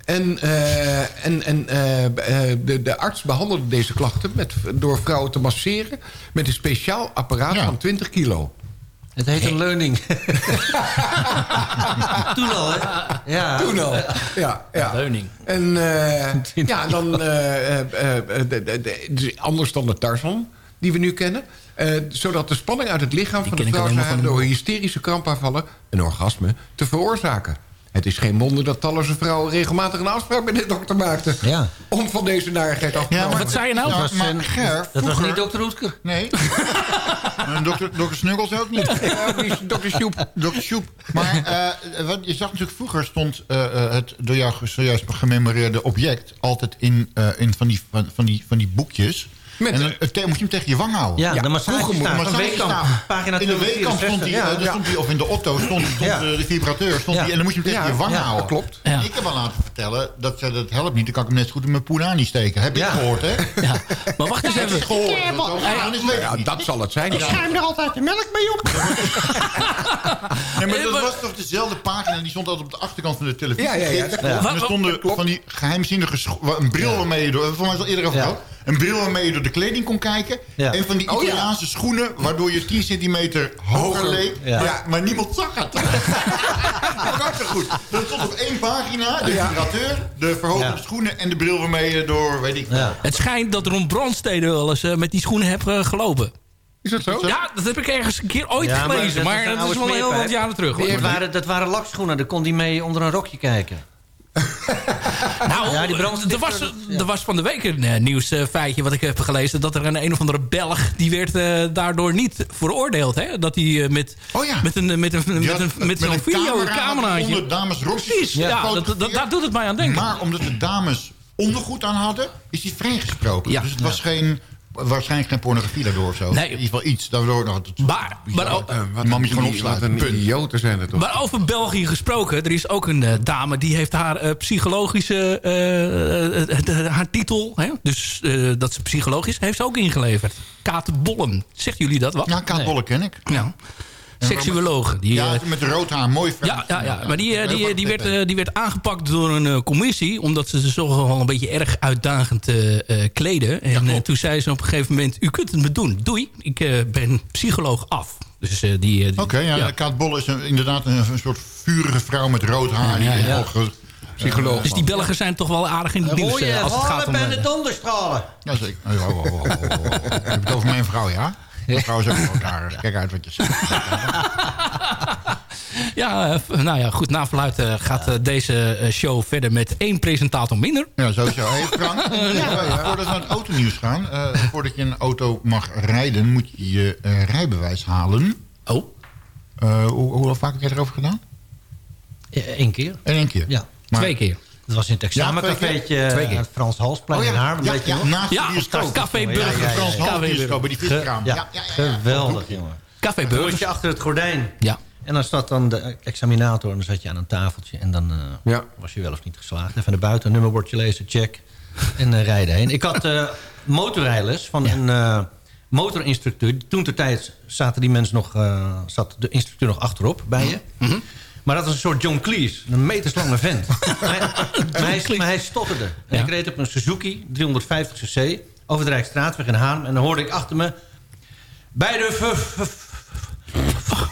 En, eh, en, en eh, eh, de, de arts behandelde deze klachten met, door vrouwen te masseren... met een speciaal apparaat van 20 kilo. Het heet een leuning. Toen al, hè? Ja. Toen al. Ja, ja. Leuning. En eh, ja, dan eh, eh, eh, de- de- de- de- anders dan de Tarzan die we nu kennen. Eh, zodat de spanning uit het lichaam van de vrouw door hysterische krampaanvallen, een orgasme, te veroorzaken. Het is geen wonder dat talloze vrouwen regelmatig een afspraak bij de dokter maakten. Ja. Om van deze narigheid af te Ja, komen. maar- Wat zei je nou? Ja, was maar Ger, Dat was vroeger- niet dokter Roetker. Nee. En dokter, dokter Snuggles ook niet. Ja, dokter Sjoep. Dokter Sjoep. Maar eh, wat, je zag natuurlijk vroeger stond eh, eh, het door jou zojuist gememoreerde object... altijd in, eh, in van, die, van, van, die, van die boekjes. Met- en dan, het thema moet je hem tegen je wang houden. Ja, de massage pagina In de Weekamp stond die, 264, ja. eh, daar stond die, of in de Otto stond, eh, de vibrateur. Stond en dan moet je hem tegen Ja, je wang ja, houden. klopt. Ja. Ik heb wel laten vertellen, dat, dat helpt niet. Dan kan ik hem net zo goed in mijn poenani steken. Heb je gehoord, hè? Ja. Maar wacht eens Heb je even. het gehoord? Dat ik niet. zal het zijn. schuim er altijd de melk mee op. nee, maar dat was toch dezelfde pagina. Die stond altijd op de achterkant van de televisie. Ja, ja, ja. En er stonden van die geheimzinnige... Een bril waarmee je door... Voor mij is al eerder over. Een bril waarmee je door de kleding kon kijken. Ja. En van die Oh, ja. Italiaanse schoenen... waardoor je 10 centimeter hoger leek. Ja. Maar, maar niemand zag het. dat was zo goed. Er stond op één pagina... de vibrateur, de verhoogde Ja. schoenen... en de bril waarmee je door... weet ik. Het schijnt dat Ron Brandstede wel eens eh, met die schoenen heeft eh, gelopen. Is dat zo? Ja, dat heb ik ergens een keer ooit Ja, maar gelezen. dat Maar dat is wel heel wat jaren terug. hoor. Dat waren, dat waren lakschoenen, daar kon hij mee onder een rokje kijken. Nou, Ja, die er, was, ja. er was van de week een eh, nieuwsfeitje wat ik heb gelezen... dat er een een of andere Belg, die werd eh, daardoor niet veroordeeld. Hè? Dat hij eh, met, Oh ja. met, een, met, een, met, Ja, een, met, zo'n onder dames rokjes Precies, ja, dat, dat, daar doet het mij aan denken. Maar omdat de dames ondergoed aan hadden, is hij vrijgesproken. Ja. Dus het was geen, waarschijnlijk geen pornografie daardoor of zo. Nee. In ieder geval iets. Daardoor nog het, Maar, maar, ook- Eh, wat een gewoon opsluiten. Wat een Punt. idioten zijn het toch? Maar over België gesproken, er is ook een eh, dame die heeft haar psychologische haar titel, hè? dus dat ze psycholoog is, heeft ze ook ingeleverd. Kaat Bollen. Zegt jullie dat wat? Ja, Kaat Bolle ken ik. Ja. Seksuoloog. Die, ja, eh, met rood haar, mooi ja, ja, ja, maar die, eh, die, Heel die, werd, eh, die werd aangepakt door een eh, commissie... omdat ze zich toch wel een beetje erg uitdagend eh, eh, kleden. En eh, toen zei ze op een gegeven moment... u kunt het me doen, doei, ik eh, ben psycholoog af. Dus eh, die... eh, die- Oké, ja, Kaat Bolle is een- inderdaad een, een soort vurige vrouw met rood haar. die Ja, ja, ja. Psycholoog. Dus die Belgen zijn toch wel aardig in het nieuws eh, als het gaat om... eh, de donderstralen. Ja, zeker. Oh, oh, oh, oh, oh, oh. Je hebt het over mijn vrouw, ja? Mijn vrouw is ook haar. Kijk uit wat je zegt. Ja, eh, nou ja, goed. Na verluid eh, gaat eh, deze show verder met één presentator minder. Ja, sowieso. Hey Frank, ja, voordat we naar het autonieuws gaan... eh, voordat je een auto mag rijden, moet je je eh, rijbewijs halen. Oh. Eh, hoe, hoe vaak heb jij erover gedaan? Eén keer. In één keer? Ja. Maar- Twee keer. Dat was in het examencafeetje aan het Frans Halsplein Oh ja, in Haarlem. ja, ja, naast Ja. Café Burger. ja, ja, Frans ja. Hals KW bioscoop bij die viskraam. Ja, Ja, ja, ja, ja. geweldig, jongen. Café je achter het gordijn. Ja. En dan staat dan de examinator en dan zat je aan een tafeltje. En dan eh, Ja. was je wel of niet geslaagd. Even naar buiten, nummerbordje lezen, check. En eh, rijden heen. Ik had eh motorrijles van een eh, motorinstructeur. Toen ter tijd zaten die mensen nog, eh, zat de instructeur nog achterop bij je. Mhm. Maar dat was een soort John Cleese. Een meterslange vent. maar, hij, maar, hij, maar hij stotterde. En Ja. Ik reed op een Suzuki 350cc over de Rijksstraatweg in Haarlem. En dan hoorde ik achter me... Bij de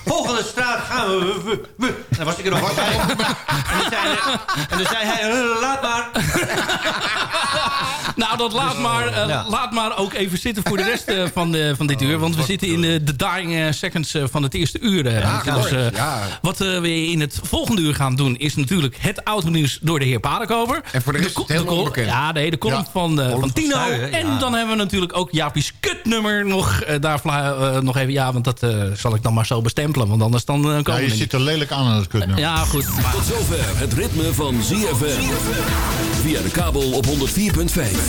volgende straat gaan we... En dan was ik er nog bij. En dan zei, hij... "Eh, Laat maar. Nou, dat laat maar, eh, Ja. laat maar ook even zitten voor de rest eh, van, de, van dit uur. Want we zitten in de, de dying eh, seconds eh, van het eerste uur. eh, Ja, dus, eh. Wat eh, we in het volgende uur gaan doen... is natuurlijk het autonieuws door de heer Paardenkoper. En voor de rest co- is het helemaal col- onbekend. Ja, nee, de column Ja. van, eh, van van Tino. En ja. dan hebben we natuurlijk ook Jaapie's kutnummer nog. eh, daar eh, nog even... Ja, want dat eh, zal ik dan maar zo bestempelen. Want anders dan eh, Ja, komen je we niet. zit er lelijk aan aan het kutnummer. Ja, goed. Tot zover het ritme van ZFM. Via de kabel op 104.5.